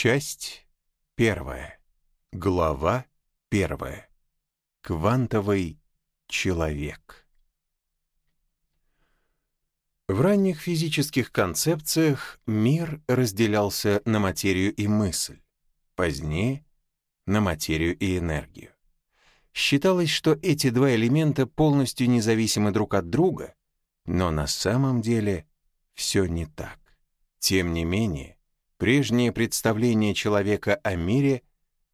Часть первая. Глава первая. Квантовый человек. В ранних физических концепциях мир разделялся на материю и мысль, позднее — на материю и энергию. Считалось, что эти два элемента полностью независимы друг от друга, но на самом деле все не так. Тем не менее, прежние представления человека о мире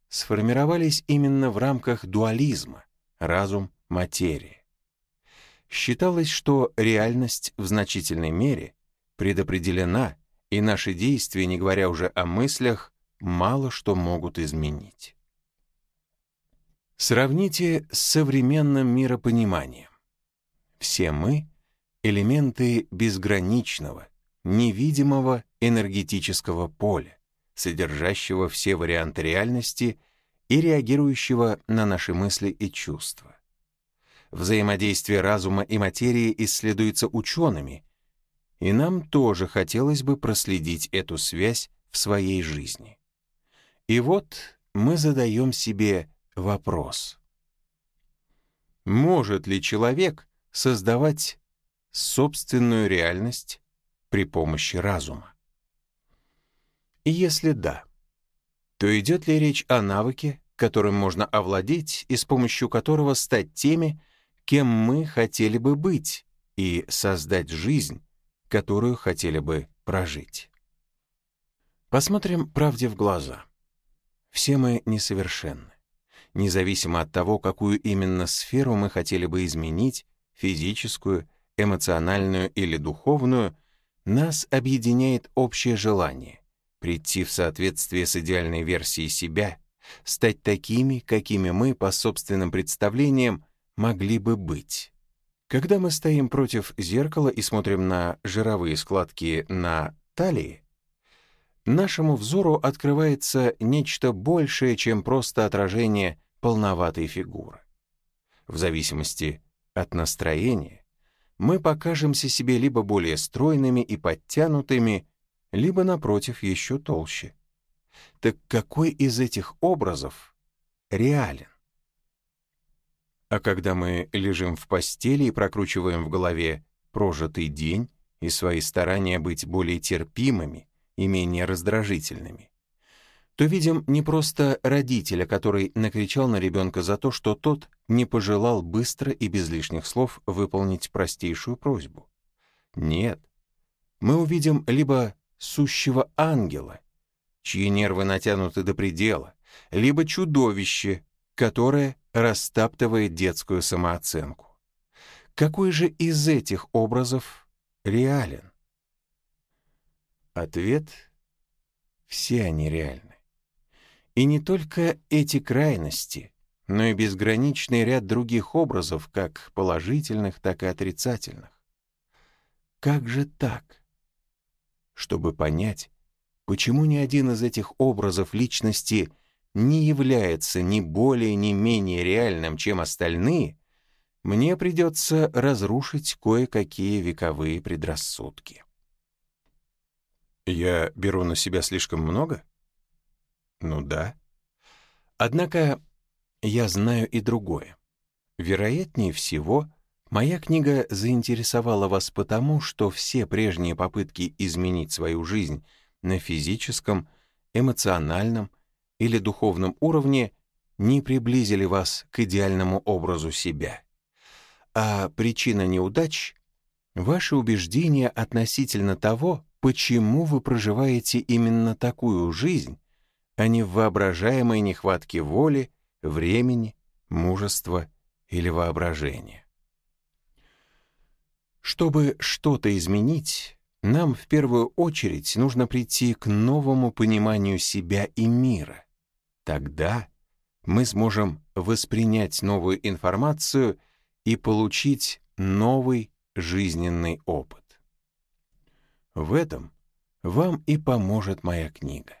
сформировались именно в рамках дуализма разум-материя. Считалось, что реальность в значительной мере предопределена, и наши действия, не говоря уже о мыслях, мало что могут изменить. Сравните с современным миропониманием. Все мы — элементы безграничного, невидимого энергетического поля, содержащего все варианты реальности и реагирующего на наши мысли и чувства. Взаимодействие разума и материи исследуется учеными, и нам тоже хотелось бы проследить эту связь в своей жизни. И вот мы задаем себе вопрос. Может ли человек создавать собственную реальность при помощи разума? И если да, то идет ли речь о навыке, которым можно овладеть и с помощью которого стать теми, кем мы хотели бы быть, и создать жизнь, которую хотели бы прожить? Посмотрим правде в глаза. Все мы несовершенны. Независимо от того, какую именно сферу мы хотели бы изменить, физическую, эмоциональную или духовную, нас объединяет общее желание прийти в соответствие с идеальной версией себя, стать такими, какими мы, по собственным представлениям, могли бы быть. Когда мы стоим против зеркала и смотрим на жировые складки на талии, нашему взору открывается нечто большее, чем просто отражение полноватой фигуры. В зависимости от настроения мы покажемся себе либо более стройными и подтянутыми, либо, напротив, еще толще. Так какой из этих образов реален? А когда мы лежим в постели и прокручиваем в голове прожитый день и свои старания быть более терпимыми и менее раздражительными, то видим не просто родителя, который накричал на ребенка за то, что тот не пожелал быстро и без лишних слов выполнить простейшую просьбу. Нет, мы увидим либо сущего ангела, чьи нервы натянуты до предела, либо чудовище, которое растаптывает детскую самооценку. Какой же из этих образов реален? Ответ — все они реальны. И не только эти крайности, но и безграничный ряд других образов, как положительных, так и отрицательных. Как же так? Чтобы понять, почему ни один из этих образов личности не является ни более, ни менее реальным, чем остальные, мне придется разрушить кое-какие вековые предрассудки. Я беру на себя слишком много? Ну да. Однако я знаю и другое. Вероятнее всего, Моя книга заинтересовала вас потому, что все прежние попытки изменить свою жизнь на физическом, эмоциональном или духовном уровне не приблизили вас к идеальному образу себя. А причина неудач — ваши убеждения относительно того, почему вы проживаете именно такую жизнь, а не в воображаемой нехватке воли, времени, мужества или воображения. Чтобы что-то изменить, нам в первую очередь нужно прийти к новому пониманию себя и мира. Тогда мы сможем воспринять новую информацию и получить новый жизненный опыт. В этом вам и поможет моя книга.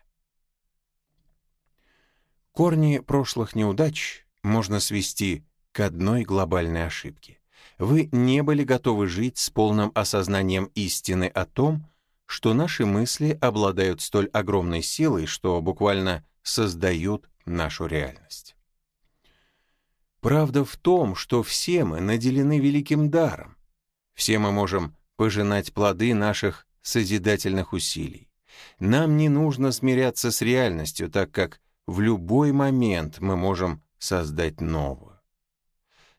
Корни прошлых неудач можно свести к одной глобальной ошибке вы не были готовы жить с полным осознанием истины о том, что наши мысли обладают столь огромной силой, что буквально создают нашу реальность. Правда в том, что все мы наделены великим даром. Все мы можем пожинать плоды наших созидательных усилий. Нам не нужно смиряться с реальностью, так как в любой момент мы можем создать новую.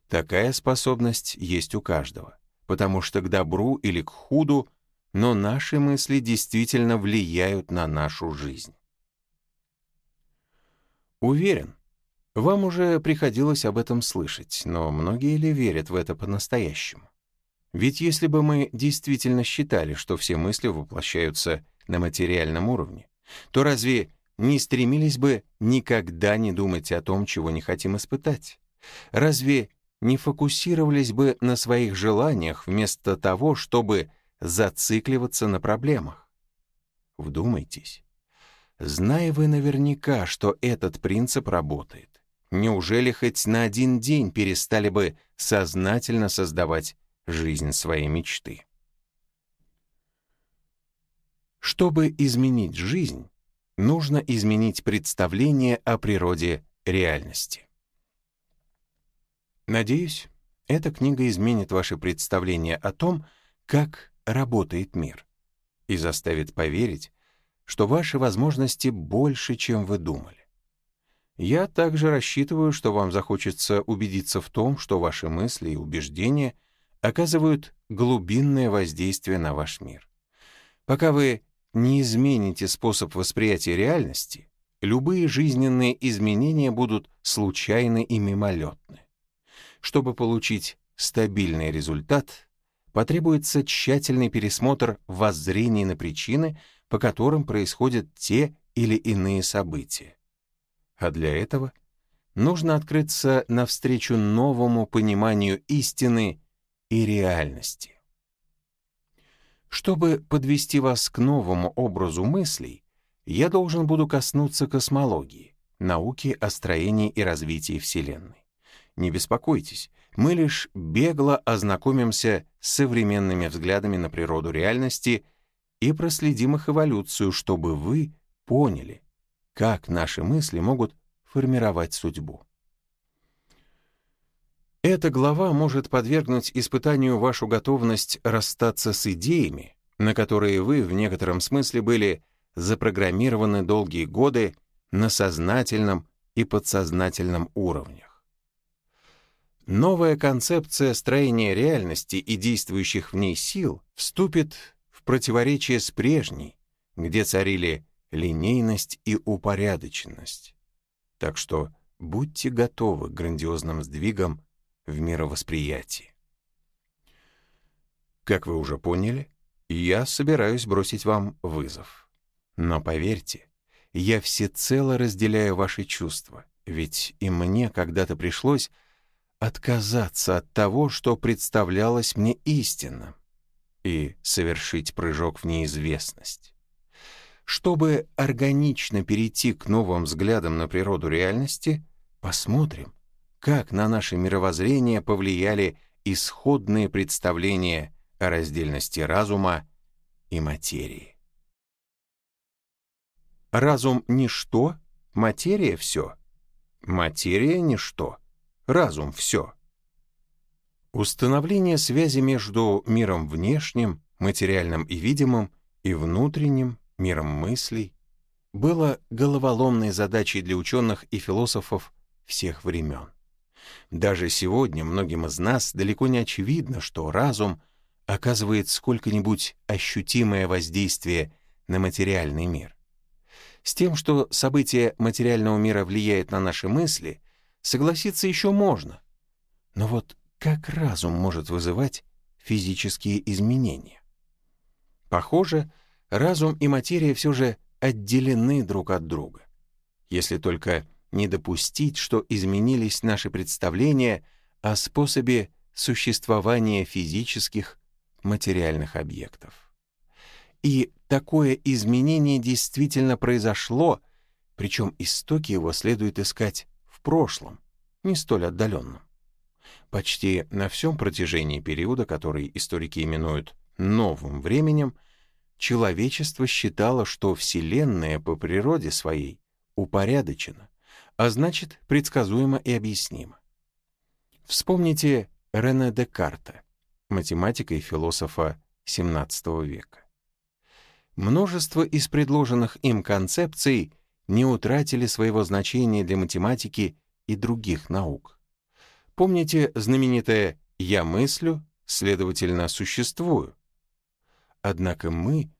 Такая способность есть у каждого, потому что к добру или к худу, но наши мысли действительно влияют на нашу жизнь. Уверен, вам уже приходилось об этом слышать, но многие ли верят в это по-настоящему? Ведь если бы мы действительно считали, что все мысли воплощаются на материальном уровне, то разве не стремились бы никогда не думать о том, чего не хотим испытать? Разве не фокусировались бы на своих желаниях вместо того, чтобы зацикливаться на проблемах? Вдумайтесь. Зная вы наверняка, что этот принцип работает, неужели хоть на один день перестали бы сознательно создавать жизнь своей мечты? Чтобы изменить жизнь, нужно изменить представление о природе реальности. Надеюсь, эта книга изменит ваше представление о том, как работает мир, и заставит поверить, что ваши возможности больше, чем вы думали. Я также рассчитываю, что вам захочется убедиться в том, что ваши мысли и убеждения оказывают глубинное воздействие на ваш мир. Пока вы не измените способ восприятия реальности, любые жизненные изменения будут случайны и мимолетны. Чтобы получить стабильный результат, потребуется тщательный пересмотр воззрений на причины, по которым происходят те или иные события. А для этого нужно открыться навстречу новому пониманию истины и реальности. Чтобы подвести вас к новому образу мыслей, я должен буду коснуться космологии, науки о строении и развитии Вселенной. Не беспокойтесь, мы лишь бегло ознакомимся с современными взглядами на природу реальности и проследим их эволюцию, чтобы вы поняли, как наши мысли могут формировать судьбу. Эта глава может подвергнуть испытанию вашу готовность расстаться с идеями, на которые вы в некотором смысле были запрограммированы долгие годы на сознательном и подсознательном уровнях. Новая концепция строения реальности и действующих в ней сил вступит в противоречие с прежней, где царили линейность и упорядоченность. Так что будьте готовы к грандиозным сдвигам в мировосприятии. Как вы уже поняли, я собираюсь бросить вам вызов. Но поверьте, я всецело разделяю ваши чувства, ведь и мне когда-то пришлось отказаться от того, что представлялось мне истинным, и совершить прыжок в неизвестность. Чтобы органично перейти к новым взглядам на природу реальности, посмотрим, как на наше мировоззрение повлияли исходные представления о раздельности разума и материи. Разум — ничто, материя — все. Материя — ничто, разум — все. Установление связи между миром внешним, материальным и видимым, и внутренним, миром мыслей, было головоломной задачей для ученых и философов всех времен. Даже сегодня многим из нас далеко не очевидно, что разум оказывает сколько-нибудь ощутимое воздействие на материальный мир. С тем, что события материального мира влияют на наши мысли, согласиться еще можно. Но вот как разум может вызывать физические изменения? Похоже, разум и материя все же отделены друг от друга. Если только не допустить, что изменились наши представления о способе существования физических материальных объектов. И такое изменение действительно произошло, причем истоки его следует искать прошлом, не столь отдаленном. Почти на всем протяжении периода, который историки именуют «новым временем», человечество считало, что Вселенная по природе своей упорядочена, а значит, предсказуемо и объяснима. Вспомните Рене Декарта, математика и философа XVII века. Множество из предложенных им концепций не утратили своего значения для математики и других наук. Помните знаменитое «я мыслю, следовательно, существую»? Однако мы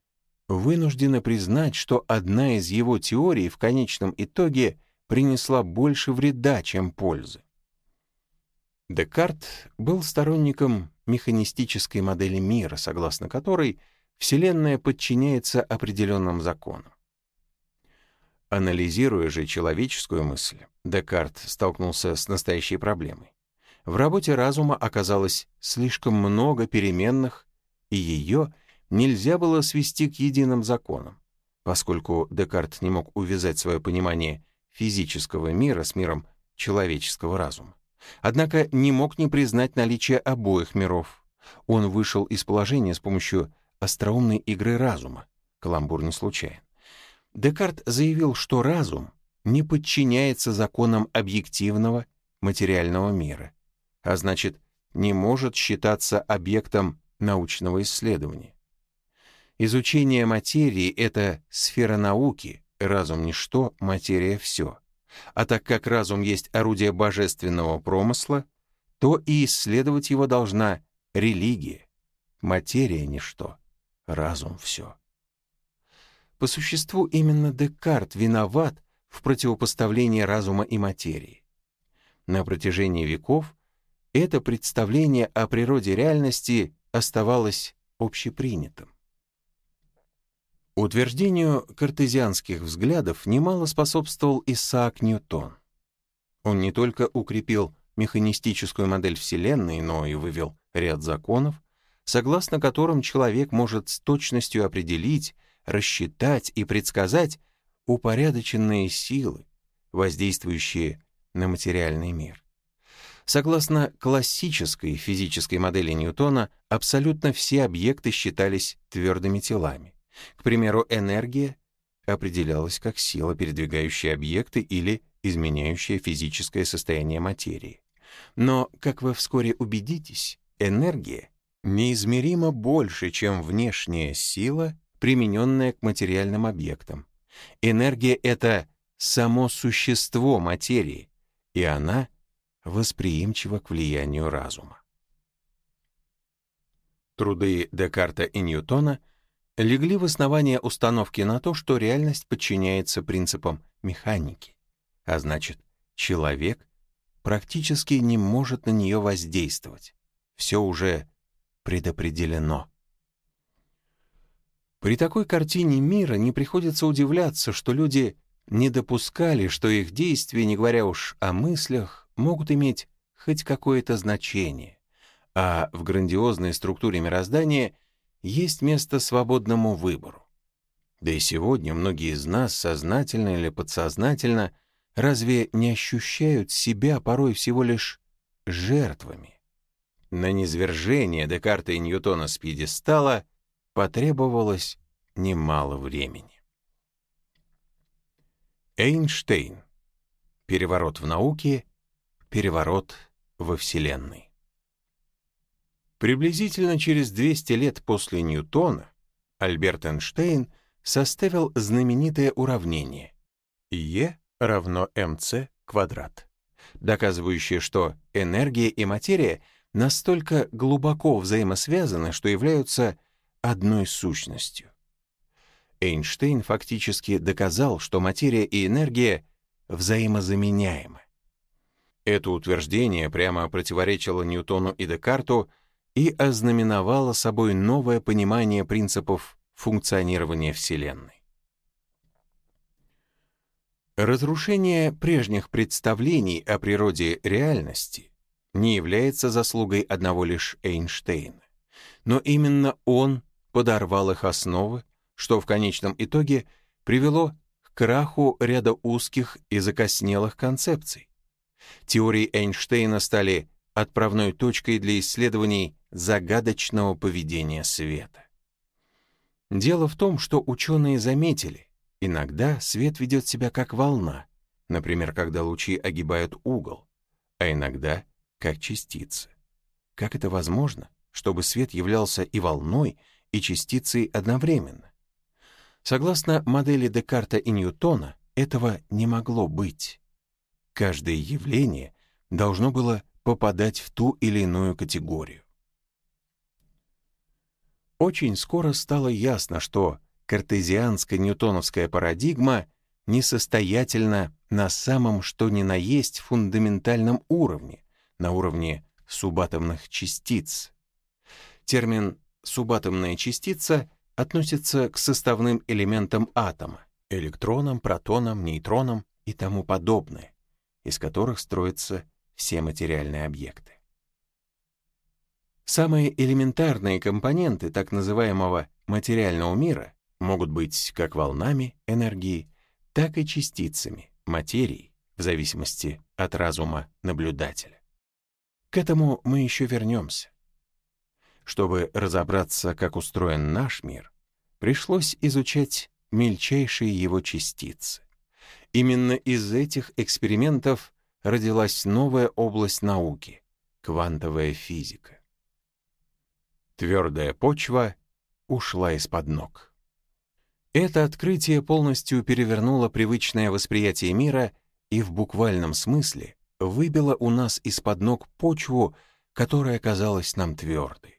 вынуждены признать, что одна из его теорий в конечном итоге принесла больше вреда, чем пользы. Декарт был сторонником механистической модели мира, согласно которой Вселенная подчиняется определенным законам. Анализируя же человеческую мысль, Декарт столкнулся с настоящей проблемой. В работе разума оказалось слишком много переменных, и ее нельзя было свести к единым законам, поскольку Декарт не мог увязать свое понимание физического мира с миром человеческого разума. Однако не мог не признать наличие обоих миров. Он вышел из положения с помощью остроумной игры разума. Каламбур не случайен. Декарт заявил, что разум не подчиняется законам объективного материального мира, а значит, не может считаться объектом научного исследования. Изучение материи — это сфера науки, разум — ничто, материя — все. А так как разум есть орудие божественного промысла, то и исследовать его должна религия. Материя — ничто, разум — все. По существу именно Декарт виноват в противопоставлении разума и материи. На протяжении веков это представление о природе реальности оставалось общепринятым. Утверждению картезианских взглядов немало способствовал Исаак Ньютон. Он не только укрепил механистическую модель Вселенной, но и вывел ряд законов, согласно которым человек может с точностью определить, рассчитать и предсказать упорядоченные силы, воздействующие на материальный мир. Согласно классической физической модели Ньютона, абсолютно все объекты считались твердыми телами. К примеру, энергия определялась как сила, передвигающая объекты или изменяющая физическое состояние материи. Но, как вы вскоре убедитесь, энергия неизмеримо больше, чем внешняя сила, примененная к материальным объектам. Энергия — это само существо материи, и она восприимчива к влиянию разума. Труды Декарта и Ньютона легли в основание установки на то, что реальность подчиняется принципам механики, а значит, человек практически не может на нее воздействовать. Все уже предопределено. При такой картине мира не приходится удивляться, что люди не допускали, что их действия, не говоря уж о мыслях, могут иметь хоть какое-то значение, а в грандиозной структуре мироздания есть место свободному выбору. Да и сегодня многие из нас, сознательно или подсознательно, разве не ощущают себя порой всего лишь жертвами? На низвержение Декарта и Ньютона с пьедестала — потребовалось немало времени. Эйнштейн. Переворот в науке, переворот во Вселенной. Приблизительно через 200 лет после Ньютона Альберт Эйнштейн составил знаменитое уравнение Е равно МЦ квадрат, доказывающее, что энергия и материя настолько глубоко взаимосвязаны, что являются одной сущностью. Эйнштейн фактически доказал, что материя и энергия взаимозаменяемы. Это утверждение прямо противоречило Ньютону и Декарту и ознаменовало собой новое понимание принципов функционирования Вселенной. Разрушение прежних представлений о природе реальности не является заслугой одного лишь Эйнштейна, но именно он подорвал их основы, что в конечном итоге привело к краху ряда узких и закоснелых концепций. Теории Эйнштейна стали отправной точкой для исследований загадочного поведения света. Дело в том, что ученые заметили, иногда свет ведет себя как волна, например, когда лучи огибают угол, а иногда как частицы. Как это возможно, чтобы свет являлся и волной, и частицей одновременно? Согласно модели Декарта и Ньютона, этого не могло быть. Каждое явление должно было попадать в ту или иную категорию. Очень скоро стало ясно, что картезианско-ньютоновская парадигма несостоятельна на самом что ни на есть фундаментальном уровне, на уровне субатомных частиц. Термин «субатомная частица» относится к составным элементам атома, электронам, протонам, нейтронам и тому подобное, из которых строятся все материальные объекты. Самые элементарные компоненты так называемого материального мира могут быть как волнами энергии, так и частицами материи, в зависимости от разума наблюдателя. К этому мы еще вернемся. Чтобы разобраться, как устроен наш мир, пришлось изучать мельчайшие его частицы. Именно из этих экспериментов родилась новая область науки — квантовая физика. Твердая почва ушла из-под ног. Это открытие полностью перевернуло привычное восприятие мира и в буквальном смысле выбило у нас из-под ног почву, которая казалась нам твердой.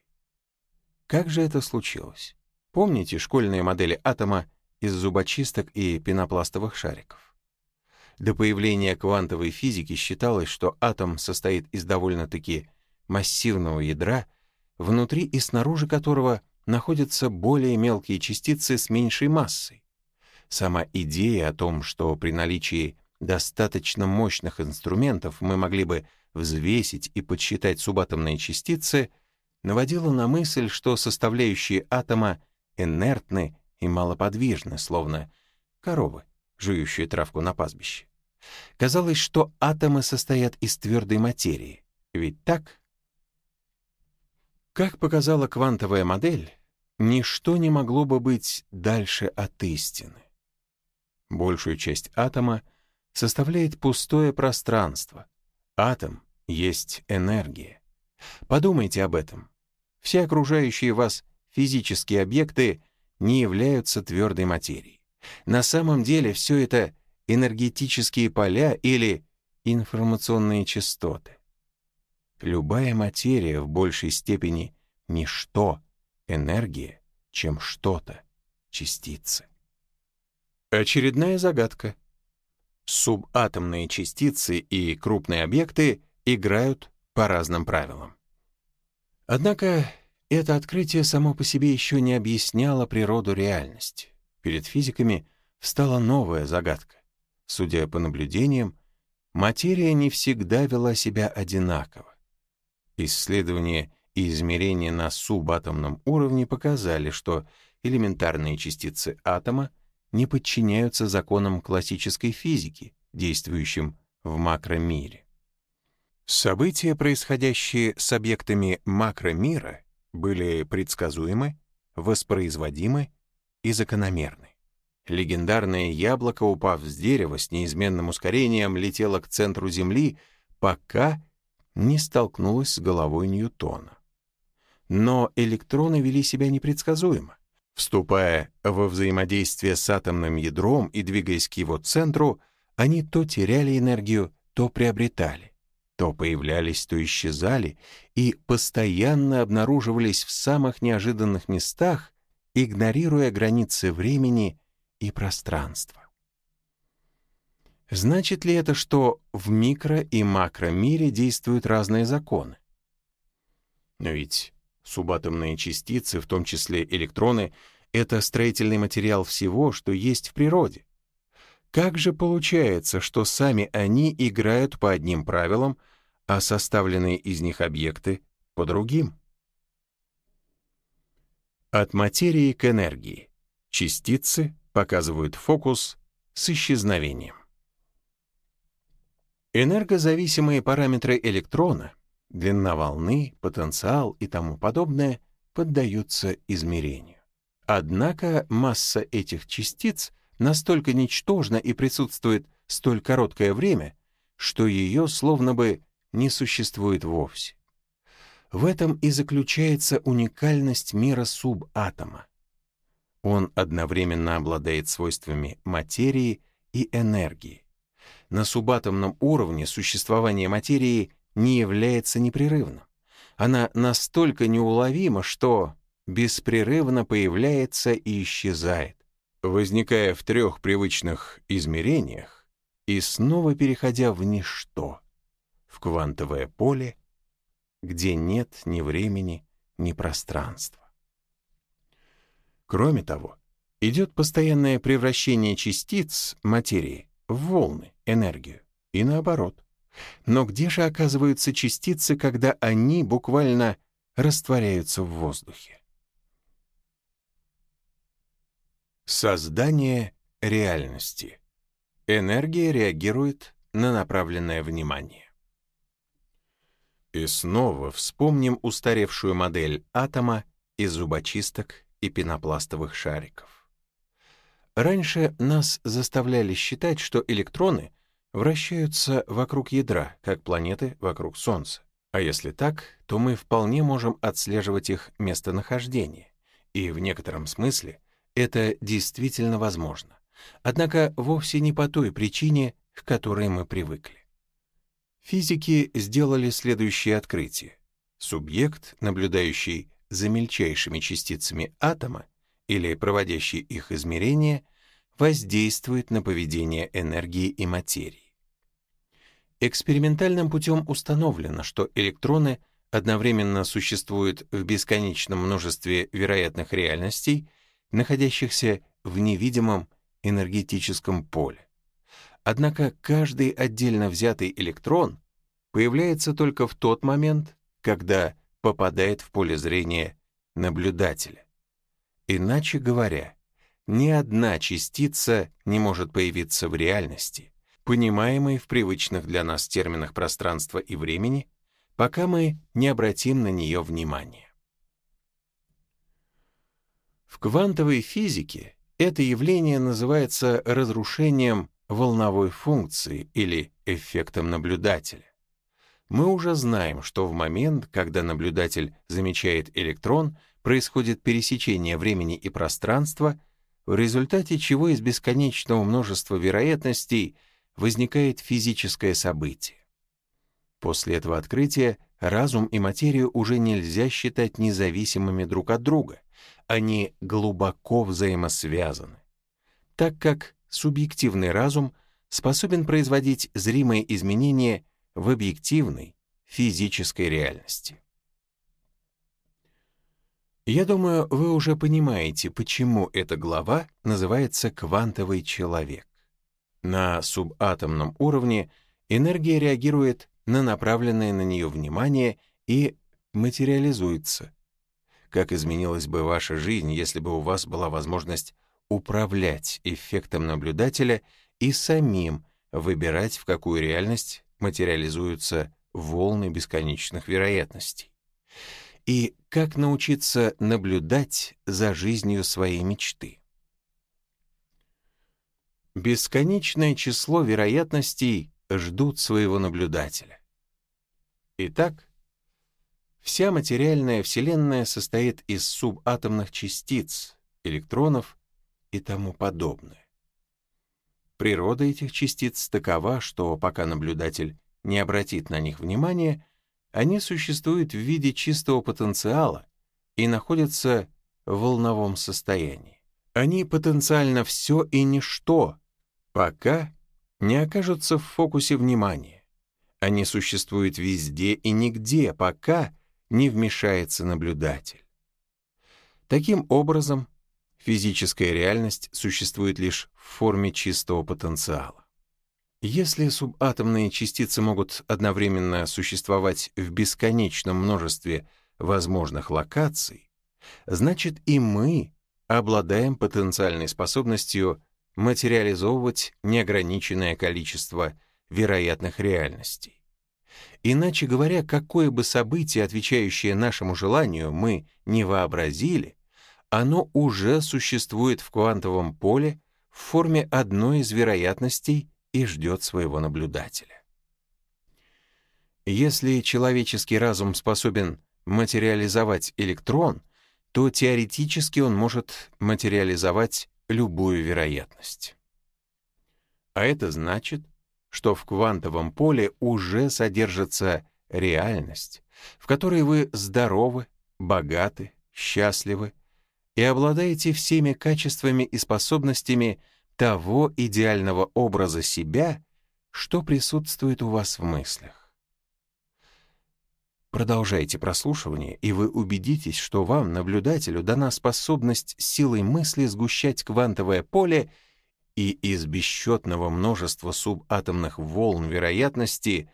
Как же это случилось? Помните школьные модели атома из зубочисток и пенопластовых шариков? До появления квантовой физики считалось, что атом состоит из довольно-таки массивного ядра, внутри и снаружи которого находятся более мелкие частицы с меньшей массой. Сама идея о том, что при наличии достаточно мощных инструментов мы могли бы взвесить и подсчитать субатомные частицы — наводило на мысль, что составляющие атома инертны и малоподвижны, словно коровы, жующие травку на пастбище. Казалось, что атомы состоят из твердой материи. Ведь так? Как показала квантовая модель, ничто не могло бы быть дальше от истины. Большую часть атома составляет пустое пространство. Атом есть энергия. Подумайте об этом. Все окружающие вас физические объекты не являются твердой материей. На самом деле все это энергетические поля или информационные частоты. Любая материя в большей степени ничто, энергия, чем что-то, частицы. Очередная загадка. Субатомные частицы и крупные объекты играют по разным правилам. Однако это открытие само по себе еще не объясняло природу реальности. Перед физиками встала новая загадка. Судя по наблюдениям, материя не всегда вела себя одинаково. Исследования и измерения на субатомном уровне показали, что элементарные частицы атома не подчиняются законам классической физики, действующим в макромире. События, происходящие с объектами макромира, были предсказуемы, воспроизводимы и закономерны. Легендарное яблоко, упав с дерева с неизменным ускорением, летело к центру Земли, пока не столкнулось с головой Ньютона. Но электроны вели себя непредсказуемо. Вступая во взаимодействие с атомным ядром и двигаясь к его центру, они то теряли энергию, то приобретали то появлялись, то исчезали и постоянно обнаруживались в самых неожиданных местах, игнорируя границы времени и пространства. Значит ли это, что в микро- и макромире действуют разные законы? Но ведь субатомные частицы, в том числе электроны, это строительный материал всего, что есть в природе. Как же получается, что сами они играют по одним правилам, а составленные из них объекты — по другим? От материи к энергии. Частицы показывают фокус с исчезновением. Энергозависимые параметры электрона, длина волны, потенциал и тому подобное поддаются измерению. Однако масса этих частиц настолько ничтожна и присутствует столь короткое время, что ее словно бы не существует вовсе. В этом и заключается уникальность мира субатома. Он одновременно обладает свойствами материи и энергии. На субатомном уровне существование материи не является непрерывным. Она настолько неуловима, что беспрерывно появляется и исчезает, возникая в трех привычных измерениях и снова переходя в ничто, в квантовое поле, где нет ни времени, ни пространства. Кроме того, идет постоянное превращение частиц материи в волны, энергию, и наоборот. Но где же оказываются частицы, когда они буквально растворяются в воздухе? Создание реальности. Энергия реагирует на направленное внимание. И снова вспомним устаревшую модель атома из зубочисток и пенопластовых шариков. Раньше нас заставляли считать, что электроны вращаются вокруг ядра, как планеты вокруг Солнца. А если так, то мы вполне можем отслеживать их местонахождение. И в некотором смысле это действительно возможно. Однако вовсе не по той причине, к которой мы привыкли. Физики сделали следующее открытие. Субъект, наблюдающий за мельчайшими частицами атома или проводящий их измерения, воздействует на поведение энергии и материи. Экспериментальным путем установлено, что электроны одновременно существуют в бесконечном множестве вероятных реальностей, находящихся в невидимом энергетическом поле. Однако каждый отдельно взятый электрон появляется только в тот момент, когда попадает в поле зрения наблюдателя. Иначе говоря, ни одна частица не может появиться в реальности, понимаемой в привычных для нас терминах пространства и времени, пока мы не обратим на нее внимание. В квантовой физике это явление называется разрушением волновой функции или эффектом наблюдателя. Мы уже знаем, что в момент, когда наблюдатель замечает электрон, происходит пересечение времени и пространства, в результате чего из бесконечного множества вероятностей возникает физическое событие. После этого открытия разум и материю уже нельзя считать независимыми друг от друга. Они глубоко взаимосвязаны. Так как субъективный разум способен производить зримые изменения в объективной физической реальности. Я думаю, вы уже понимаете, почему эта глава называется «Квантовый человек». На субатомном уровне энергия реагирует на направленное на нее внимание и материализуется. Как изменилась бы ваша жизнь, если бы у вас была возможность управлять эффектом наблюдателя и самим выбирать, в какую реальность материализуются волны бесконечных вероятностей. И как научиться наблюдать за жизнью своей мечты. Бесконечное число вероятностей ждут своего наблюдателя. Итак, вся материальная Вселенная состоит из субатомных частиц, электронов и тому подобное. Природа этих частиц такова, что пока наблюдатель не обратит на них внимания, они существуют в виде чистого потенциала и находятся в волновом состоянии. Они потенциально все и ничто, пока не окажутся в фокусе внимания. Они существуют везде и нигде, пока не вмешается наблюдатель. Таким образом, Физическая реальность существует лишь в форме чистого потенциала. Если субатомные частицы могут одновременно существовать в бесконечном множестве возможных локаций, значит и мы обладаем потенциальной способностью материализовывать неограниченное количество вероятных реальностей. Иначе говоря, какое бы событие, отвечающее нашему желанию, мы не вообразили, оно уже существует в квантовом поле в форме одной из вероятностей и ждет своего наблюдателя. Если человеческий разум способен материализовать электрон, то теоретически он может материализовать любую вероятность. А это значит, что в квантовом поле уже содержится реальность, в которой вы здоровы, богаты, счастливы и обладаете всеми качествами и способностями того идеального образа себя, что присутствует у вас в мыслях. Продолжайте прослушивание, и вы убедитесь, что вам, наблюдателю, дана способность силой мысли сгущать квантовое поле и из бесчетного множества субатомных волн вероятности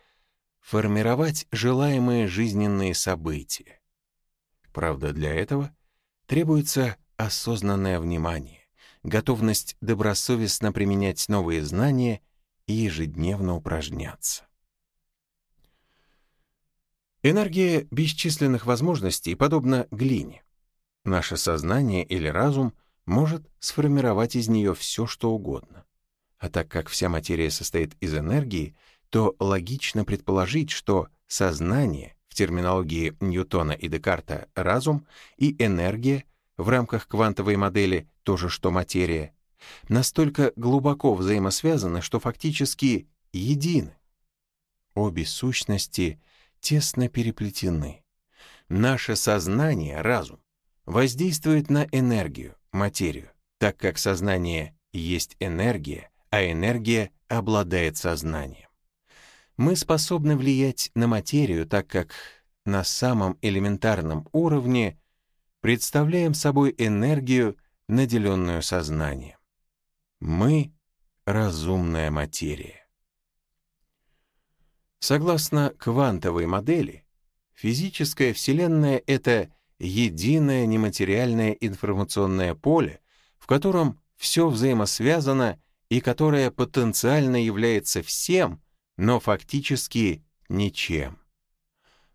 формировать желаемые жизненные события. Правда, для этого требуется осознанное внимание, готовность добросовестно применять новые знания и ежедневно упражняться. Энергия бесчисленных возможностей подобна глине. Наше сознание или разум может сформировать из нее все, что угодно. А так как вся материя состоит из энергии, то логично предположить, что сознание, терминологии Ньютона и Декарта разум, и энергия, в рамках квантовой модели то же, что материя, настолько глубоко взаимосвязаны, что фактически едины. Обе сущности тесно переплетены. Наше сознание, разум, воздействует на энергию, материю, так как сознание есть энергия, а энергия обладает сознанием мы способны влиять на материю, так как на самом элементарном уровне представляем собой энергию, наделенную сознанием. Мы — разумная материя. Согласно квантовой модели, физическая Вселенная — это единое нематериальное информационное поле, в котором все взаимосвязано и которое потенциально является всем, но фактически ничем.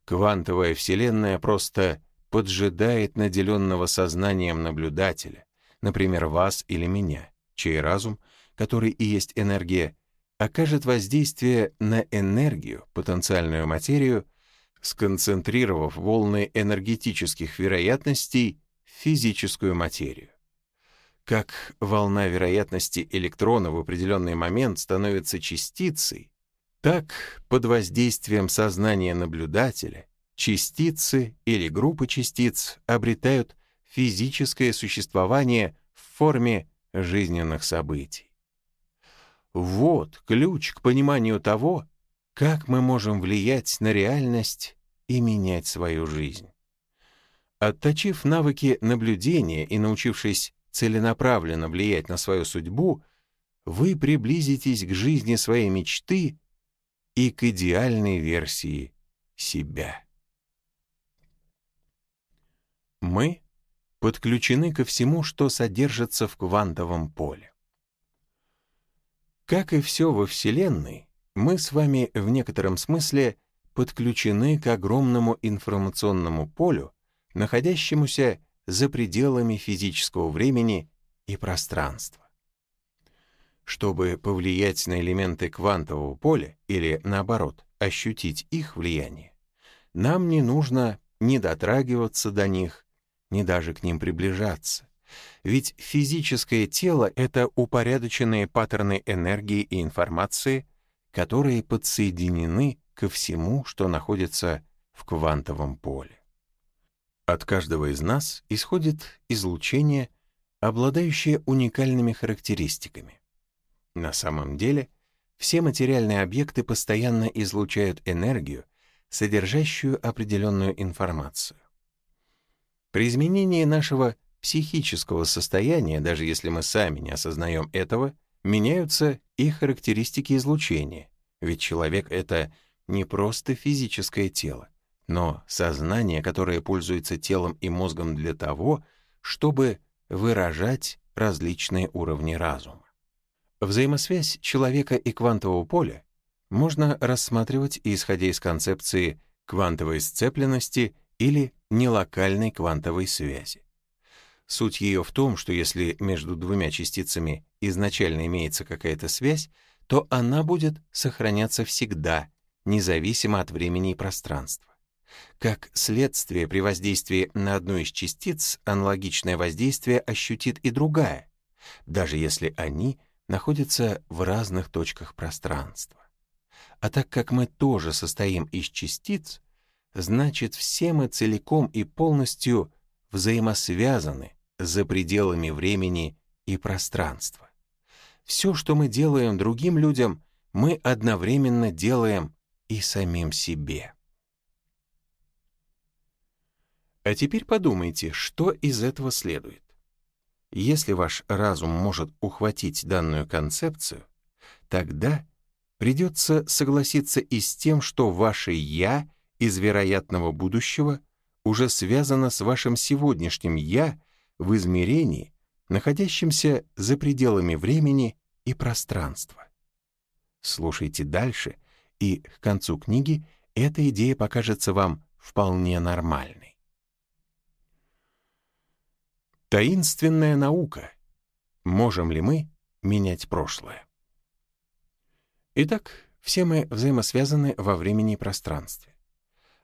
Квантовая Вселенная просто поджидает наделенного сознанием наблюдателя, например, вас или меня, чей разум, который и есть энергия, окажет воздействие на энергию, потенциальную материю, сконцентрировав волны энергетических вероятностей в физическую материю. Как волна вероятности электрона в определенный момент становится частицей, так, под воздействием сознания наблюдателя, частицы или группы частиц обретают физическое существование в форме жизненных событий. Вот ключ к пониманию того, как мы можем влиять на реальность и менять свою жизнь. Отточив навыки наблюдения и научившись целенаправленно влиять на свою судьбу, вы приблизитесь к жизни своей мечты и к идеальной версии себя. Мы подключены ко всему, что содержится в квантовом поле. Как и все во Вселенной, мы с вами в некотором смысле подключены к огромному информационному полю, находящемуся за пределами физического времени и пространства. Чтобы повлиять на элементы квантового поля или, наоборот, ощутить их влияние, нам не нужно ни дотрагиваться до них, ни даже к ним приближаться. Ведь физическое тело — это упорядоченные паттерны энергии и информации, которые подсоединены ко всему, что находится в квантовом поле. От каждого из нас исходит излучение, обладающее уникальными характеристиками. На самом деле, все материальные объекты постоянно излучают энергию, содержащую определенную информацию. При изменении нашего психического состояния, даже если мы сами не осознаем этого, меняются и характеристики излучения, ведь человек — это не просто физическое тело, но сознание, которое пользуется телом и мозгом для того, чтобы выражать различные уровни разума. Взаимосвязь человека и квантового поля можно рассматривать исходя из концепции квантовой сцепленности или нелокальной квантовой связи. Суть ее в том, что если между двумя частицами изначально имеется какая-то связь, то она будет сохраняться всегда, независимо от времени и пространства. Как следствие, при воздействии на одну из частиц аналогичное воздействие ощутит и другая, даже если они находятся в разных точках пространства. А так как мы тоже состоим из частиц, значит все мы целиком и полностью взаимосвязаны за пределами времени и пространства. Все, что мы делаем другим людям, мы одновременно делаем и самим себе. А теперь подумайте, что из этого следует. Если ваш разум может ухватить данную концепцию, тогда придется согласиться и с тем, что ваше «я» из вероятного будущего уже связано с вашим сегодняшним «я» в измерении, находящемся за пределами времени и пространства. Слушайте дальше, и к концу книги эта идея покажется вам вполне нормальной. Таинственная наука. Можем ли мы менять прошлое? Итак, все мы взаимосвязаны во времени и пространстве.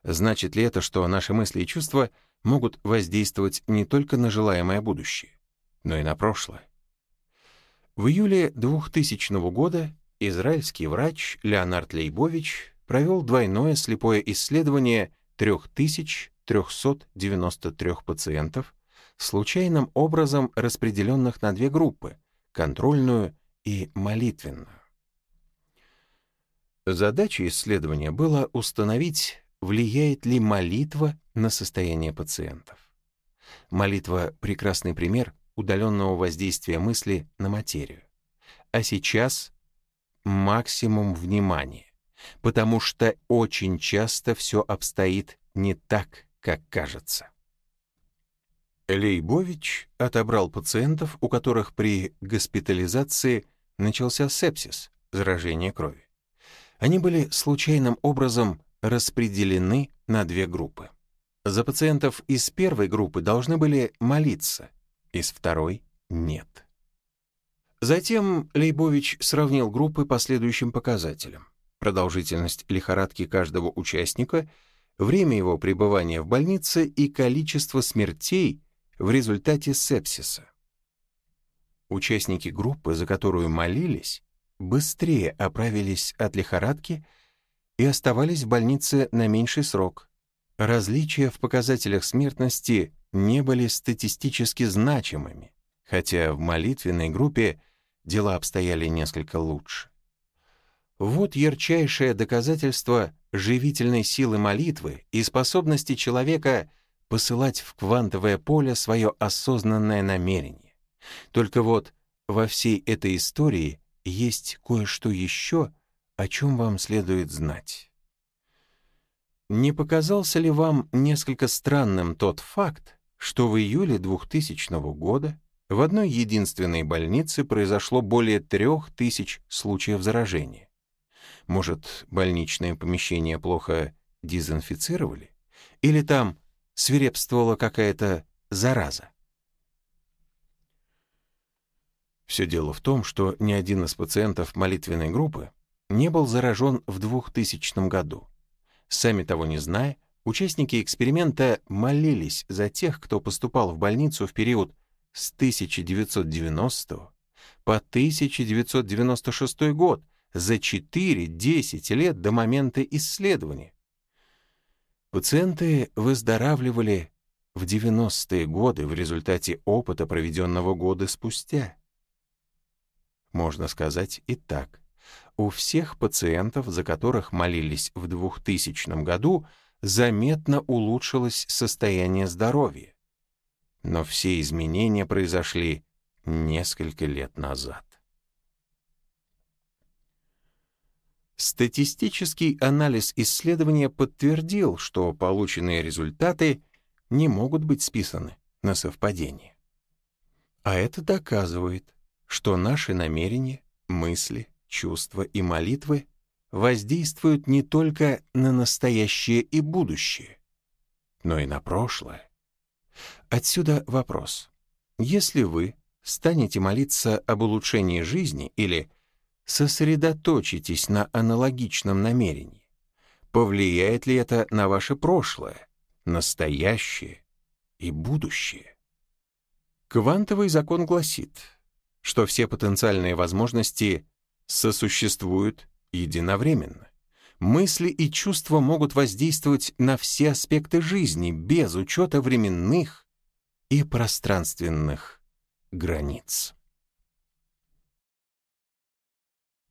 Значит ли это, что наши мысли и чувства могут воздействовать не только на желаемое будущее, но и на прошлое? В июле 2000 года израильский врач Леонард Лейбович провел двойное слепое исследование 3393 пациентов, случайным образом распределенных на две группы — контрольную и молитвенную. Задачей исследования было установить, влияет ли молитва на состояние пациентов. Молитва — прекрасный пример удаленного воздействия мысли на материю. А сейчас максимум внимания, потому что очень часто все обстоит не так, как кажется. Лейбович отобрал пациентов, у которых при госпитализации начался сепсис, заражение крови. Они были случайным образом распределены на две группы. За пациентов из первой группы должны были молиться, из второй — нет. Затем Лейбович сравнил группы по следующим показателям. Продолжительность лихорадки каждого участника, время его пребывания в больнице и количество смертей в результате сепсиса. Участники группы, за которую молились, быстрее оправились от лихорадки и оставались в больнице на меньший срок. Различия в показателях смертности не были статистически значимыми, хотя в молитвенной группе дела обстояли несколько лучше. Вот ярчайшее доказательство живительной силы молитвы и способности человека посылать в квантовое поле свое осознанное намерение. Только вот во всей этой истории есть кое-что еще, о чем вам следует знать. Не показался ли вам несколько странным тот факт, что в июле 2000 года в одной единственной больнице произошло более трех тысяч случаев заражения? Может, больничное помещение плохо дезинфицировали? Или там свирепствовала какая-то зараза. Все дело в том, что ни один из пациентов молитвенной группы не был заражен в 2000 году. Сами того не зная, участники эксперимента молились за тех, кто поступал в больницу в период с 1990 по 1996 год, за 4-10 лет до момента исследования. Пациенты выздоравливали в 90-е годы в результате опыта, проведенного годы спустя. Можно сказать и так. У всех пациентов, за которых молились в 2000 году, заметно улучшилось состояние здоровья. Но все изменения произошли несколько лет назад. Статистический анализ исследования подтвердил, что полученные результаты не могут быть списаны на совпадение. А это доказывает, что наши намерения, мысли, чувства и молитвы воздействуют не только на настоящее и будущее, но и на прошлое. Отсюда вопрос. Если вы станете молиться об улучшении жизни или сосредоточитесь на аналогичном намерении, повлияет ли это на ваше прошлое, настоящее и будущее? Квантовый закон гласит, что все потенциальные возможности сосуществуют единовременно. Мысли и чувства могут воздействовать на все аспекты жизни без учета временных и пространственных границ.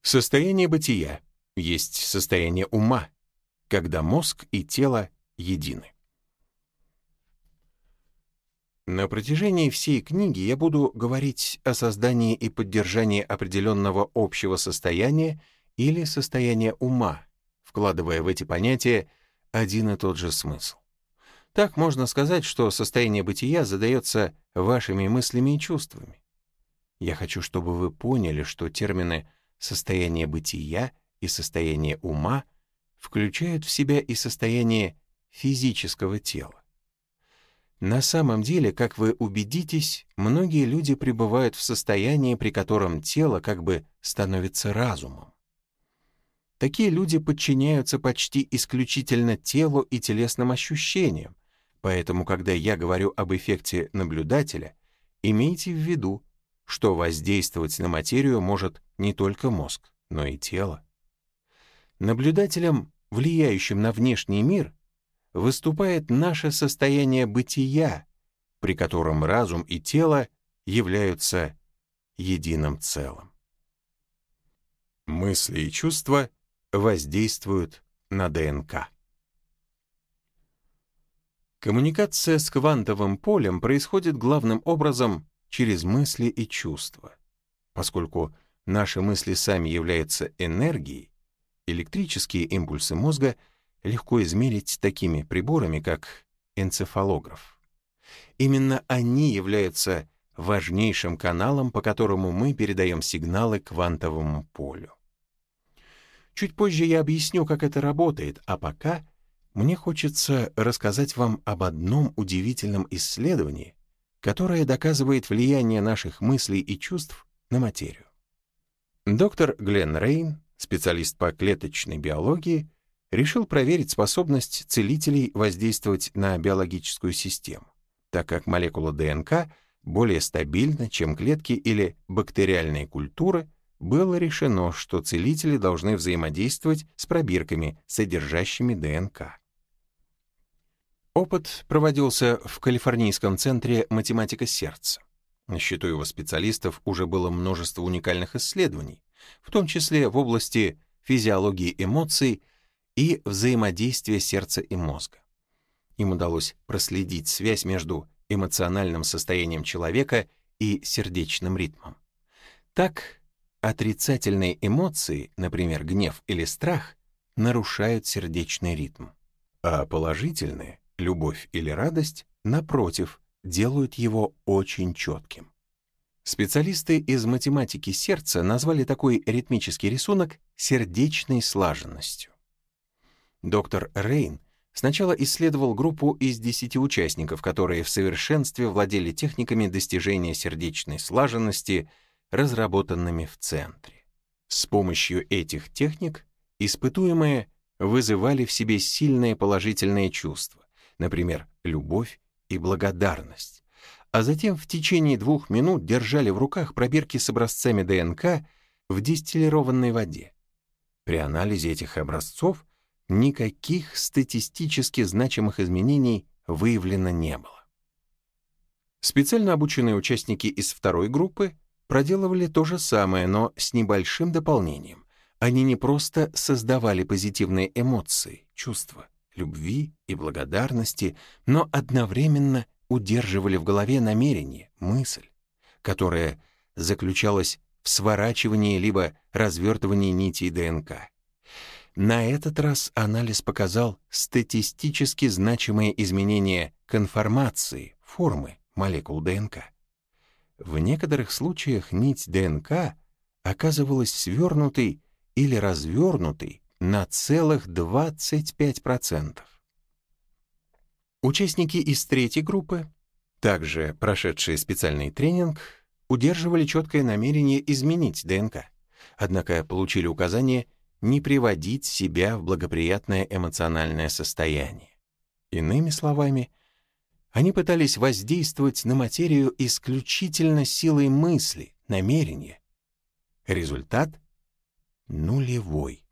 Состояние бытия есть состояние ума, когда мозг и тело едины. На протяжении всей книги я буду говорить о создании и поддержании определенного общего состояния или состояния ума, вкладывая в эти понятия один и тот же смысл. Так можно сказать, что состояние бытия задается вашими мыслями и чувствами. Я хочу, чтобы вы поняли, что термины «состояние бытия» и «состояние ума» включают в себя и состояние физического тела. На самом деле, как вы убедитесь, многие люди пребывают в состоянии, при котором тело как бы становится разумом. Такие люди подчиняются почти исключительно телу и телесным ощущениям, поэтому, когда я говорю об эффекте наблюдателя, имейте в виду, что воздействовать на материю может не только мозг, но и тело. Наблюдателем, влияющим на внешний мир, выступает наше состояние бытия, при котором разум и тело являются единым целым. Мысли и чувства воздействуют на ДНК. Коммуникация с квантовым полем происходит главным образом через мысли и чувства. Поскольку наши мысли сами являются энергией, электрические импульсы мозга — легко измерить такими приборами, как энцефалограф. Именно они являются важнейшим каналом, по которому мы передаем сигналы квантовому полю. Чуть позже я объясню, как это работает, а пока мне хочется рассказать вам об одном удивительном исследовании, которое доказывает влияние наших мыслей и чувств на материю. Доктор Глен Рейн, специалист по клеточной биологии, решил проверить способность целителей воздействовать на биологическую систему, так как молекула ДНК более стабильна, чем клетки или бактериальные культуры, было решено, что целители должны взаимодействовать с пробирками, содержащими ДНК. Опыт проводился в Калифорнийском центре «Математика сердца». На счету его специалистов уже было множество уникальных исследований, в том числе в области физиологии эмоций, и взаимодействия сердца и мозга. Им удалось проследить связь между эмоциональным состоянием человека и сердечным ритмом. Так, отрицательные эмоции, например, гнев или страх, нарушают сердечный ритм, а положительные, любовь или радость, напротив, делают его очень четким. Специалисты из математики сердца назвали такой ритмический рисунок сердечной слаженностью. Доктор Рейн сначала исследовал группу из 10 участников, которые в совершенстве владели техниками достижения сердечной слаженности, разработанными в центре. С помощью этих техник испытуемые вызывали в себе сильные положительные чувства, например, любовь и благодарность, а затем в течение двух минут держали в руках пробирки с образцами ДНК в дистиллированной воде. При анализе этих образцов никаких статистически значимых изменений выявлено не было. Специально обученные участники из второй группы проделывали то же самое, но с небольшим дополнением. Они не просто создавали позитивные эмоции, чувства любви и благодарности, но одновременно удерживали в голове намерение, мысль, которая заключалась в сворачивании либо развертывании нитей ДНК. На этот раз анализ показал статистически значимые изменения конформации, формы молекул ДНК. В некоторых случаях нить ДНК оказывалась свернутой или развернутой на целых 25%. Участники из третьей группы также прошедшие специальный тренинг, удерживали четкое намерение изменить ДНК, однако получили указание не приводить себя в благоприятное эмоциональное состояние. Иными словами, они пытались воздействовать на материю исключительно силой мысли, намерения. Результат — нулевой.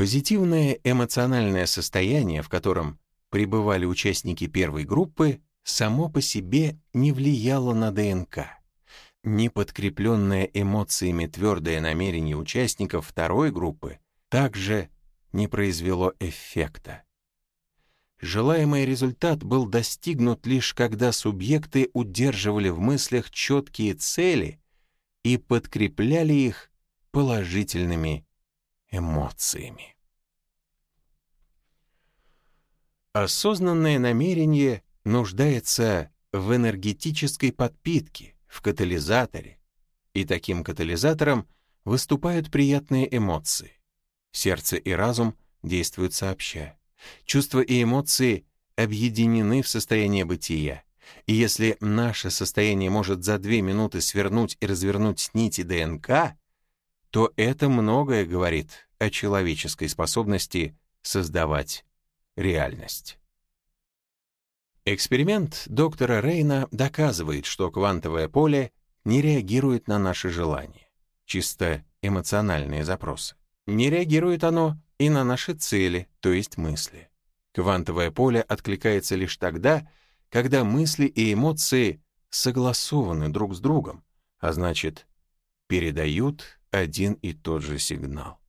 Позитивное эмоциональное состояние, в котором пребывали участники первой группы, само по себе не влияло на ДНК. Неподкрепленное эмоциями твердое намерение участников второй группы также не произвело эффекта. Желаемый результат был достигнут лишь когда субъекты удерживали в мыслях четкие цели и подкрепляли их положительными эмоциями. Осознанное намерение нуждается в энергетической подпитке, в катализаторе, и таким катализатором выступают приятные эмоции. Сердце и разум действуют сообща. Чувства и эмоции объединены в состояние бытия. И если наше состояние может за две минуты свернуть и развернуть нити ДНК, то это многое говорит о человеческой способности создавать реальность. Эксперимент доктора Рейна доказывает, что квантовое поле не реагирует на наши желания, чисто эмоциональные запросы. Не реагирует оно и на наши цели, то есть мысли. Квантовое поле откликается лишь тогда, когда мысли и эмоции согласованы друг с другом, а значит, передают один и тот же сигнал.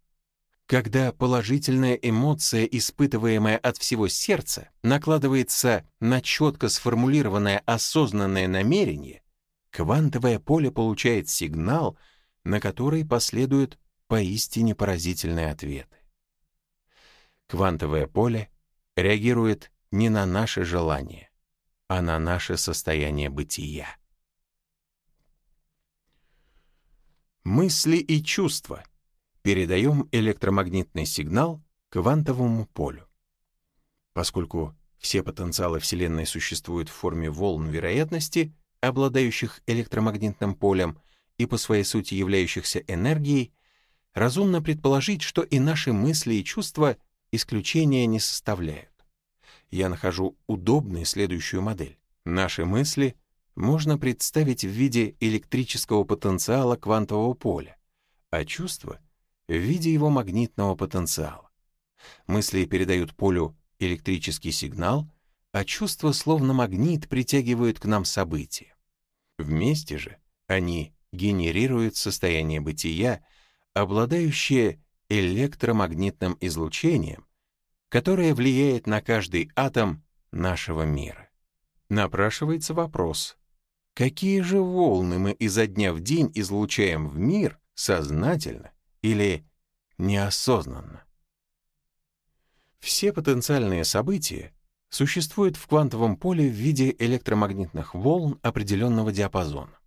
Когда положительная эмоция, испытываемая от всего сердца, накладывается на четко сформулированное осознанное намерение, квантовое поле получает сигнал, на который последуют поистине поразительные ответы. Квантовое поле реагирует не на наши желания, а на наше состояние бытия. Мысли и чувства. Передаем электромагнитный сигнал квантовому полю. Поскольку все потенциалы Вселенной существуют в форме волн вероятности, обладающих электромагнитным полем и по своей сути являющихся энергией, разумно предположить, что и наши мысли и чувства исключения не составляют. Я нахожу удобной следующую модель. Наши мысли можно представить в виде электрического потенциала квантового поля, а чувство — в виде его магнитного потенциала. Мысли передают полю электрический сигнал, а чувства словно магнит притягивают к нам события. Вместе же они генерируют состояние бытия, обладающее электромагнитным излучением, которое влияет на каждый атом нашего мира. Напрашивается вопрос, Какие же волны мы изо дня в день излучаем в мир сознательно или неосознанно? Все потенциальные события существуют в квантовом поле в виде электромагнитных волн определенного диапазона.